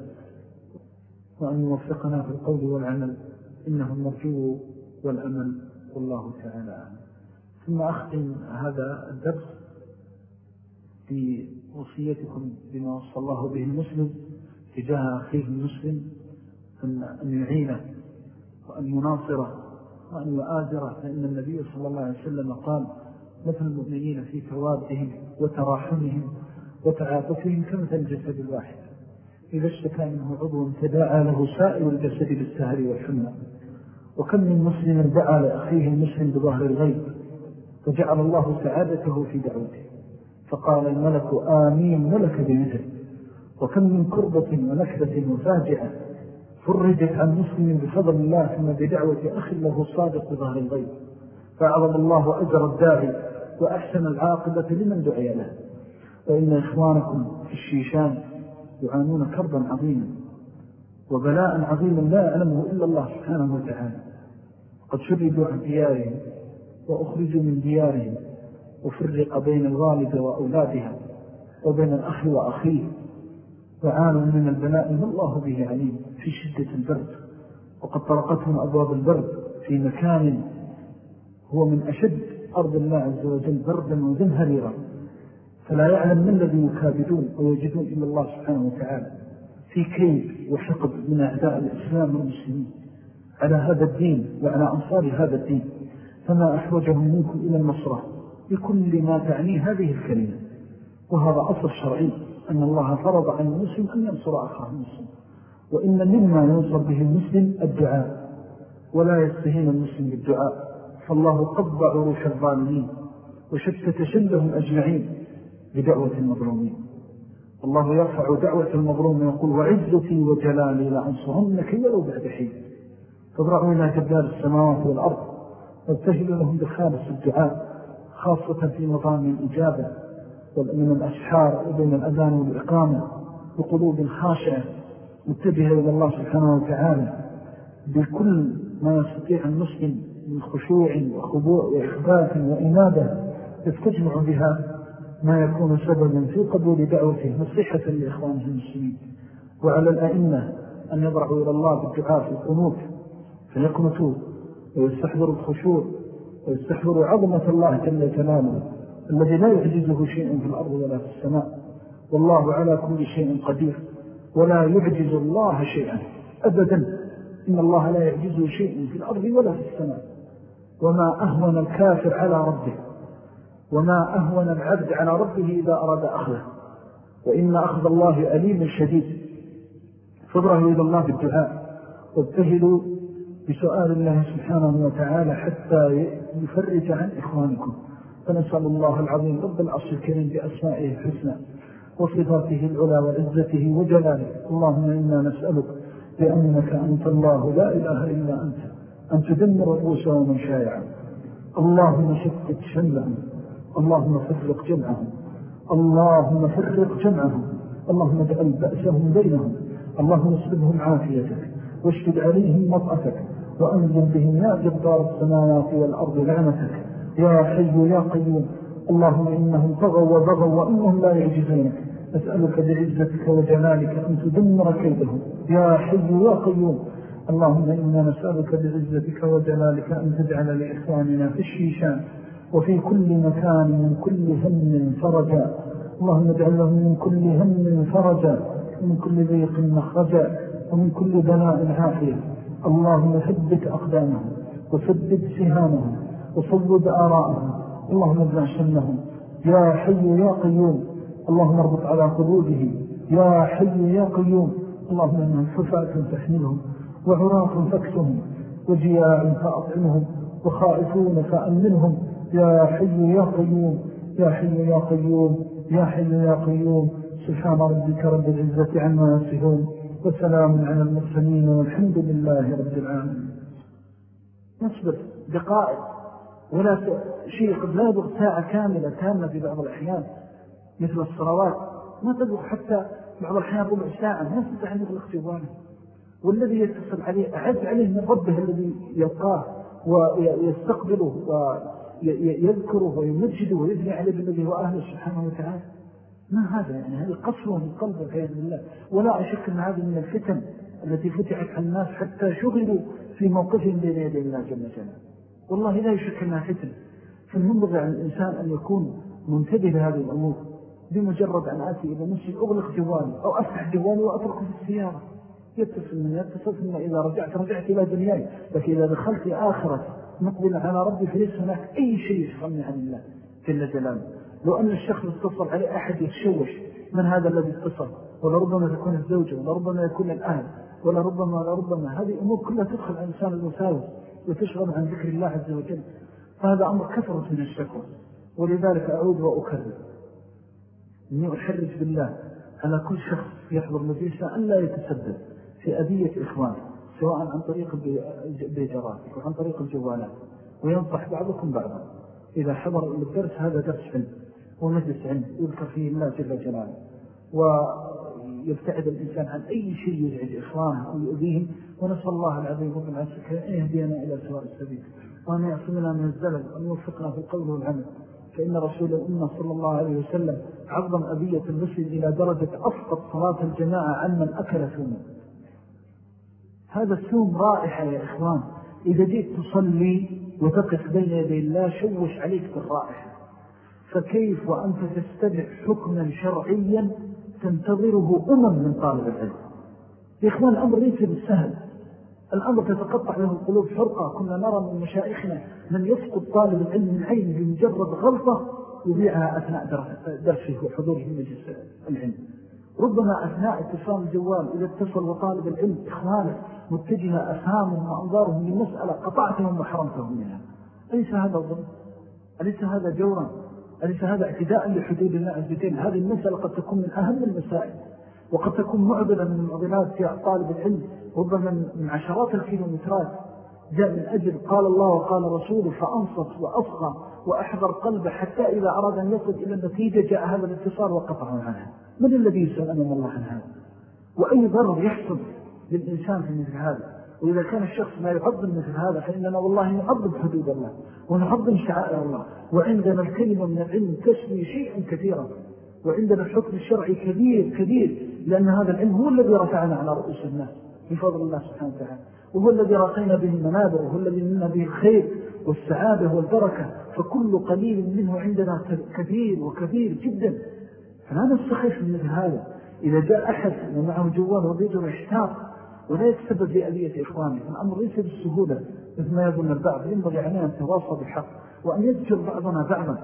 وأن يوفقنا في القول والعمل. إنه المرجو والأمل. والله تعالى ثم أختم هذا الدرس بوصيتكم بما وصى الله به المسلم. تجاه أخيه المسلم أن يعينه وأن يناصره وأن يؤازره فإن النبي صلى الله عليه وسلم قال مثل المؤمنين في توادهم وتراحمهم وتعاطفهم كمثل الجسد الواحد. إذا اشتكى منه عضو تداعى له سائر الجسد بالسهر والحمى. وكم من مسلم دعا لأخيه المسلم بظهر الغيب فجعل الله سعادته في دعوته. فقال الملك آمين ملك بمثل. وكم من كربة ونكبة وفاجعة فرجت عن مسلم بفضل الله ثم بدعوة أخ له صادق بظهر الغيب فأعظم الله أجر الداعي وأحسن العاقبة لمن دعي له. وإن إخوانكم في الشيشان يعانون كربا عظيما وبلاء عظيما لا يعلمه إلا الله سبحانه وتعالى. قد شردوا عن ديارهم وأخرجوا من ديارهم وفرق بين الوالد وأولادها وبين الأخ وأخيه وعانوا من البلاء ما الله به عليم في شدة البرد. وقد طرقتهم أبواب البرد في مكان هو من أشد أرض الله عز وجل بردا وزنهريرا. فلا يعلم من الذي يكابدون ويجدون إلا الله سبحانه وتعالى. في كيد وحقد من أعداء الإسلام والمسلمين على هذا الدين وعلى أنصار هذا الدين. فما أحوجهم منكم إلى النصرة بكل ما تعنيه هذه الكلمة. وهذا أصل شرعي. أن الله فرض عن المسلم أن ينصر أخاه المسلم. وإن مما ينصر به المسلم الدعاء ولا يستهين المسلم بالدعاء. فالله قضى عروش الظالمين وشتت شلهم أجمعين بدعوة المظلومين. الله يرفع دعوة المظلوم ويقول وعزتي وجلالي لأنصرنك ولو بعد حين. فاضرعوا إلى جبال السماوات والأرض وابتهلوا لهم بخالص الدعاء خاصة في نظام الإجابة. من الأسحار وبين الأذان والإقامة بقلوب خاشعة متجهة إلى الله سبحانه وتعالى بكل ما يستطيع المسلم من خشوع وخضوع وإخبات وإنابة يستجمع بها ما يكون سببا في قبول دعوته نصيحة لإخوانه المسلمين. وعلى الأئمة أن يضرعوا إلى الله بالدعاء في القنوت فيقنطوا ويستحضروا الخشوع ويستحضروا عظمة الله جل جلاله. الذي لا يعجزه شيء في الأرض ولا في السماء. والله على كل شيء قدير. ولا يعجز الله شيئا أبدا. إن الله لا يعجزه شيء في الأرض ولا في السماء. وما أهون الكافر على ربه. وما أهون العبد على ربه إذا أراد أخذه. وإن أخذ الله أليم شديد. فضره إلى الله بالدعاء. وابتهلوا بسؤال الله سبحانه وتعالى حتى يفرج عن إخوانكم. فنسأل الله العظيم رب العصر الكريم بأسمائه الحسنى وصفاته العلا وعزته وجلاله. اللهم إنا نسألك لأنك أنت الله لا إله إلا أنت أن تدمر الروس ومن شايعا اللهم شكت شملهم اللهم فرق جمعهم اللهم فرق جمعهم اللهم اجعل بأسهم بينهم اللهم اسلبهم عافيتك واشتد عليهم مطأتك وأنزل بهم يا جبار السماوات والأرض لعنتك. يا حي يا قيوم اللهم إنهم طغوا وبغوا وإنهم لا يعجزونك أسألك بعزتك وجلالك أن تدمر كيدهم. يا حي يا قيوم اللهم إنا نسألك بعزتك وجلالك أن تجعل لإخواننا في الشيشان وفي كل مكان من كل هم فرجا. اللهم اجعل لهم من كل هم فرجا ومن كل ضيق مخرجا ومن كل بلاء عافية. اللهم ثبت أقدامهم وثبت سهامهم. وصوب آراءهم اللهم ابنع شمهم يا حي يا قيوم. اللهم اربط على قلوبهم. يا حي يا قيوم. اللهم انهم حفاة تحملهم وعراق فكسهم وجياع فأطعمهم وخائفون فأمنهم. يا حي يا قيوم. يا حي يا قيوم. يا حي يا قيوم. سبحان ربك رب العزة عما يصفون وسلام على المرسلين والحمد لله رب العالمين. نصبر دقائق. ولا شيء قد لا يبغى ساعة كاملة تامة في بعض الأحيان مثل الصلوات. ما تبغى حتى بعض الأحيان ربع ساعة ما يستطيع أن يغلق والذي يتصل عليه أعز عليه من ربه الذي يلقاه ويستقبله ويذكره ويمجده ويبني عليه بالذي هو أهله سبحانه وتعالى. ما هذا يعني؟ هذه قصوة من قلبه في الله ولا أشك أن هذه من الفتن التي فتحت على الناس حتى شغلوا في موقفهم بين يدي الله جل جلاله والله لا يشك أنها فتن فالمنبغي عن الإنسان أن يكون منتبه لهذه الأمور بمجرد أن آتي إلى نفسي أغلق جوالي أو أفتح جوالي وأتركه في السيارة. يتصل من يتصل ثم إذا رجعت رجعت إلى دنياي لكن إذا دخلت آخرة مقبل على ربي فليس هناك أي شيء يشغلني عن الله جل جلاله. لو أن الشخص اتصل عليه أحد يتشوش من هذا الذي اتصل؟ ولربما تكون الزوجة ولربما يكون الأهل ولربما ولربما هذه أمور كلها تدخل على الإنسان المساوس. وتشغل عن ذكر الله عز وجل. فهذا أمر كثرة من الشكوى. ولذلك أعود وأكرر. أني أحرج بالله على كل شخص يحضر مجلسة أن لا يتسبب في أذية إخوانه سواء عن طريق البيجرات وعن طريق الجوالات. وينصح بعضكم بعضا. إذا حضر الدرس هذا درس علم ومجلس علم يذكر فيه الله جل جلاله. ويبتعد الإنسان عن أي شيء يزعج إخوانه أو يؤذيهم ونسأل الله العظيم رب العزيز أن يهدينا إلى سواء السبيل. وأن يعصمنا من الزلل وأن يوفقنا في القول والعمل فإن رسول الأمة صلى الله عليه وسلم عظم أبية المسلم إلى درجة أفقد صلاة الجماعة عن من أكل ثومه. هذا الثوم رائحة يا إخوان. إذا جيت تصلي وتقف بين يدي الله شوش عليك بالرائحة. فكيف وأنت تستمع حكما شرعيا تنتظره أمم من طالب العلم. يا إخوان الأمر ليس بالسهل. الأمر تتقطع له القلوب فرقة كنا نرى من مشائخنا من يسقط طالب العلم من عين بمجرد غلطة يبيعها أثناء درسه وحضوره مجلس العلم. ربما أثناء اتصال الجوال إذا اتصل وطالب العلم إخوانه متجهة أفهامهم وأنظارهم للمسألة قطعتهم وحرمتهم منها. أليس هذا الظلم أليس هذا جورا؟ أليس هذا اعتداء لحدود الله عز وجل؟ هذه المسألة قد تكون من أهم المسائل وقد تكون معضلة من المعضلات في طالب العلم ربما من عشرات الكيلومترات. جاء من أجل قال الله وقال رسوله فأنصت وأصغى وأحضر قلبه حتى إذا أراد أن يصل إلى النتيجة جاء هذا الاتصال وقطعه عنها من الذي يسأل أمام الله عن هذا؟ وأي ضرر يحصل للإنسان في مثل هذا؟ وإذا كان الشخص ما يعظم مثل هذا فإننا والله نعظم حدود الله ونعظم شعائر الله وعندنا الكلمة من العلم تسوي شيئا كثيرا وعندنا الحكم الشرعي كبير كبير لأن هذا العلم هو الذي رفعنا على رؤوس الناس بفضل الله سبحانه وتعالى وهو الذي رقينا به المنابر وهو الذي منا به الخير والسعادة والبركة فكل قليل منه عندنا كثير وكثير جدا فلا نستخف من هذا إذا جاء أحد ومعه جوال وبيجر اشتاق ولا يتسبب لأذية إخوانه. الأمر ليس بالسهولة مثل ما يظن البعض. ينبغي علينا أن تواصل بالحق وأن يذكر بعضنا بعضا.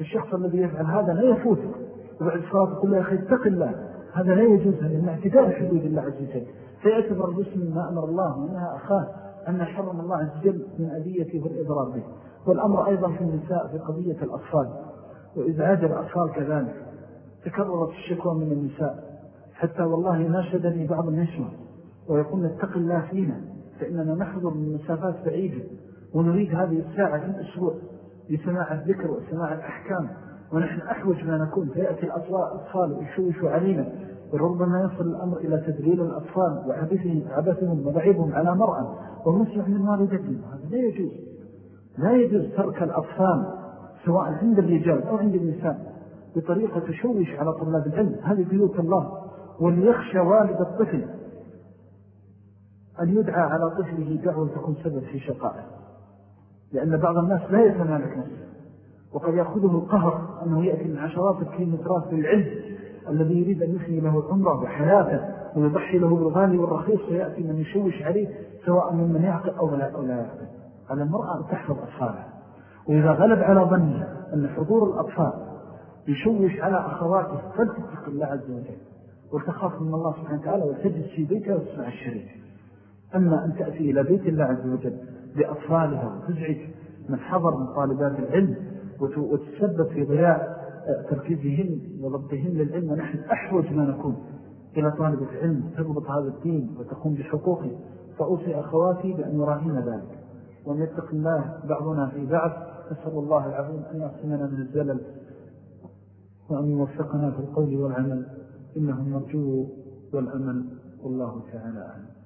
الشخص الذي يفعل هذا لا يفوت. وبعد يقول له يا أخي اتق الله. هذا لا يجوز لأن اعتداء حدود الله عز وجل. فيعتبر المسلم ما أمر الله وإنها أخاه أن حرم الله عز وجل من أذيته والإضرار به. والأمر أيضا في النساء في قضية الأطفال. وإزعاج الأطفال كذلك تكررت الشكوى من النساء. حتى والله ناشدني بعض النسوة. ويقول نتق الله فينا فإننا نحضر من مسافات بعيدة ونريد هذه الساعة في الأسبوع لسماع الذكر وسماع الأحكام ونحن أحوج ما نكون فيأتي الأطفال ويشوشوا علينا وربما يصل الأمر إلى تدليل الأطفال وعبثهم, عبثهم وضعيبهم على مرأة ومسلح من والدتهم هذا لا يجوز. لا يجوز ترك الأطفال سواء عند الرجال أو عند النساء بطريقة تشوش على طلاب العلم. هذه بيوت الله وليخشى والد الطفل أن يدعى على طفله دعوة تكون سبب في شقائه. لأن بعض الناس لا يتمالك نفسه وقد يأخذه القهر أنه يأتي من عشرات الكيلومترات للعلم الذي يريد أن يثني له العمر وحياته ويضحي له بالغالي والرخيص ويأتي من يشوش عليه سواء من من يعقل أو لا, أو لا. يعقل على المرأة تحفظ أطفالها. وإذا غلب على ظنها أن حضور الأطفال يشوش على أخواته فلتتق الله عز وجل. وتخاف من الله سبحانه وتعالى وتجلس في بيتها وتسمع الشريك. أما أن تأتي إلى بيت الله عز وجل بأطفالها وتزعج من حضر من طالبات العلم وتسبب في ضياع تركيزهن وضبطهن للعلم ونحن أحوج ما نكون إلى طالب العلم تضبط هذا الدين وتقوم بحقوقه. فأوصي أخواتي بأن يراهين ذلك وأن يتق الله بعضنا في بعض. نسأل الله العظيم أن يعصمنا من الزلل وأن يوفقنا في القول والعمل. إنه النرجو والأمل والله تعالى أعلم.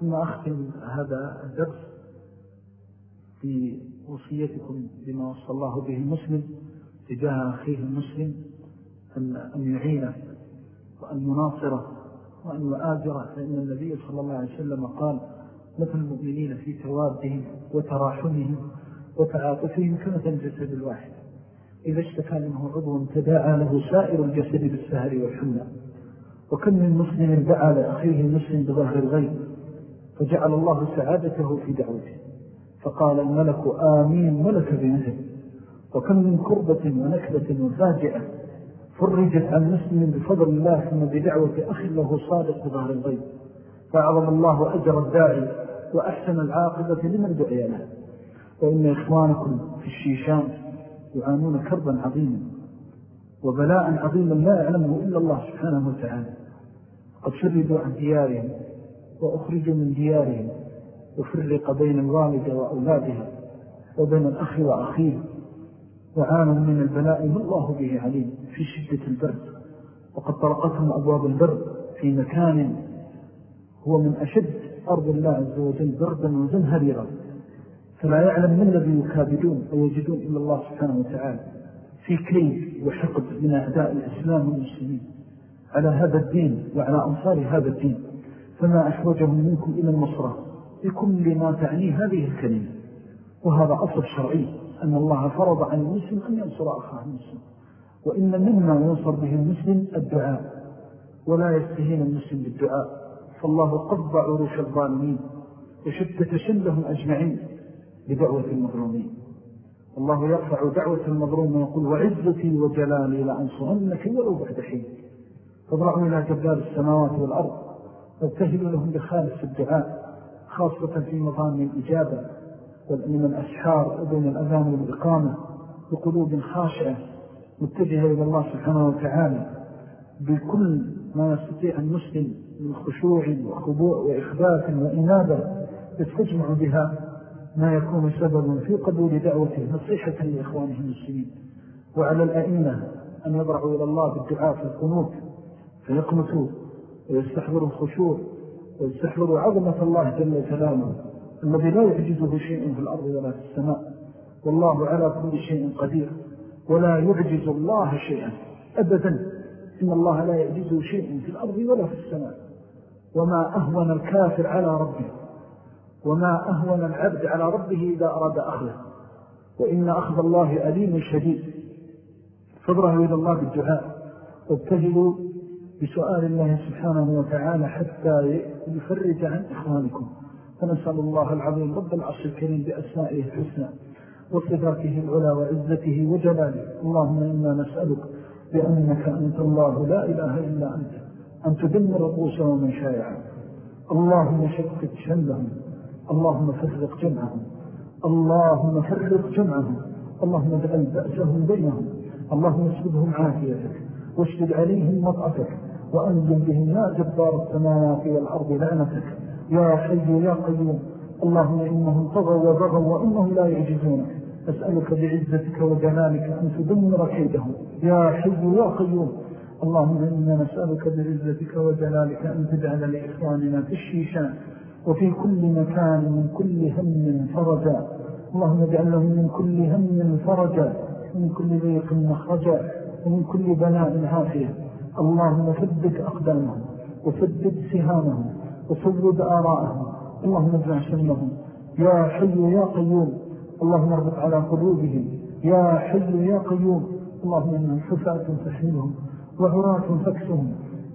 ثم أختم هذا الدرس في وصيتكم بما وصى الله به المسلم تجاه أخيه المسلم أن يعينه وأن يناصره وأن يؤاجره فإن النبي صلى الله عليه وسلم قال مثل المؤمنين في توادهم وتراحمهم وتعاطفهم كمثل الجسد الواحد. إذا اشتكى منه عضو تداعى له سائر الجسد بالسهر والحمى. وكم من مسلم دعا لأخيه المسلم بظهر الغيب فجعل الله سعادته في دعوته. فقال الملك آمين ملك بمثل وكم من كربة ونكبة وفاجئة فرجت عن مسلم بفضل الله ثم بدعوة أخ له صادق بظهر الغيب. فأعظم الله أجر الداعي وأحسن العاقبة لمن دعي له. وإن إخوانكم في الشيشان يعانون كربا عظيما وبلاء عظيما لا يعلمه إلا الله سبحانه وتعالى. قد شردوا عن ديارهم وأخرجوا من ديارهم وفرق بين الوالدة وأولادها وبين الأخ وأخيه وعانوا من البلاء الله به عليم في شدة البرد وقد طرقتهم أبواب البرد في مكان هو من أشد أرض الله عز وجل بردا وزنهريرا. فلا يعلم من الذي يكابدون ويجدون إلا الله سبحانه وتعالى. في كيد وحقد من أعداء الإسلام والمسلمين على هذا الدين وعلى أنصار هذا الدين. فما أحوجهم منكم إلى النصرة بكل ما تعنيه هذه الكلمة. وهذا أصل شرعي أن الله فرض عن المسلم أن ينصر أخاه المسلم. وإن مما ينصر به المسلم الدعاء ولا يستهين المسلم بالدعاء. فالله قضى عروش الظالمين وشتت شلهم أجمعين بدعوة المظلومين. الله يرفع دعوة المظلوم ويقول وعزتي وجلالي لأنصرنك ولو بعد حين. فاضرعوا إلى جبال السماوات والأرض وابتهلوا لهم بخالص الدعاء خاصة في مظام الإجابة من الأسحار وبين الأذان والإقامة بقلوب خاشعة متجهة إلى الله سبحانه وتعالى بكل ما يستطيع المسلم من خشوع وخضوع وإخبات وإنابة يستجمع بها ما يكون سببا في قبول دعوته نصيحة لإخوانه المسلمين. وعلى الأئمة أن يضرعوا إلى الله بالدعاء في القنوت فيقنطوا ويستحضروا الخشوع ويستحضروا عظمة الله جل جلاله الذي لا يعجزه شيء في الأرض ولا في السماء. والله على كل شيء قدير ولا يعجز الله شيئا أبدا. إن الله لا يعجزه شيء في الأرض ولا في السماء. وما أهون الكافر على ربه وما أهون العبد على ربه إذا أراد أخذه. وإن أخذ الله أليم شديد. فاضرهوا إلى الله بالدعاء وابتهلوا بسؤال الله سبحانه وتعالى حتى يفرج عن إخوانكم. فنسأل الله العظيم رب العرش الكريم بأسمائه الحسنى وصفاته العلا وعزته وجلاله. اللهم إنا نسألك بأنك أنت الله لا إله إلا أنت أن تدمر الروس ومن شايعا اللهم شكت شلهم اللهم فرق جمعهم اللهم فرق جمعهم اللهم اجعل بأسهم بينهم اللهم اسلبهم عافيتك. واشتد عليهم مطعتك وأنزل بهم يا جبار السماوات والأرض لعنتك. يا حي يا قيوم اللهم إنهم طغوا وبغوا وإنهم لا يعجزونك أسألك بعزتك وجلالك أن تدمر كيدهم. يا حي يا قيوم اللهم إنا نسألك بعزتك وجلالك أن تجعل لإخواننا في الشيشان وفي كل مكان من كل هم فرجا. اللهم اجعل لهم من كل هم فرجا من كل ضيق مخرجا. ومن كل بلاء عافية اللهم ثبت أقدامهم وثبت سهامهم وصوب آراءهم اللهم اجمع شملهم. يا حي يا قيوم. اللهم اربط على قلوبهم. يا حي يا قيوم. اللهم إنهم حفاة تحملهم وعراة فكسهم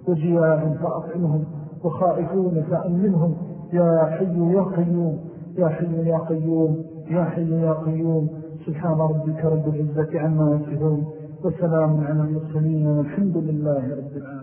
وجياع فأطعمهم وخائفون فأمنهم يا حي يا قيوم. يا حي يا قيوم. يا حي يا قيوم. سبحان ربك رب العزة عما يصفون. وسلام على المرسلين والحمد لله رب العالمين.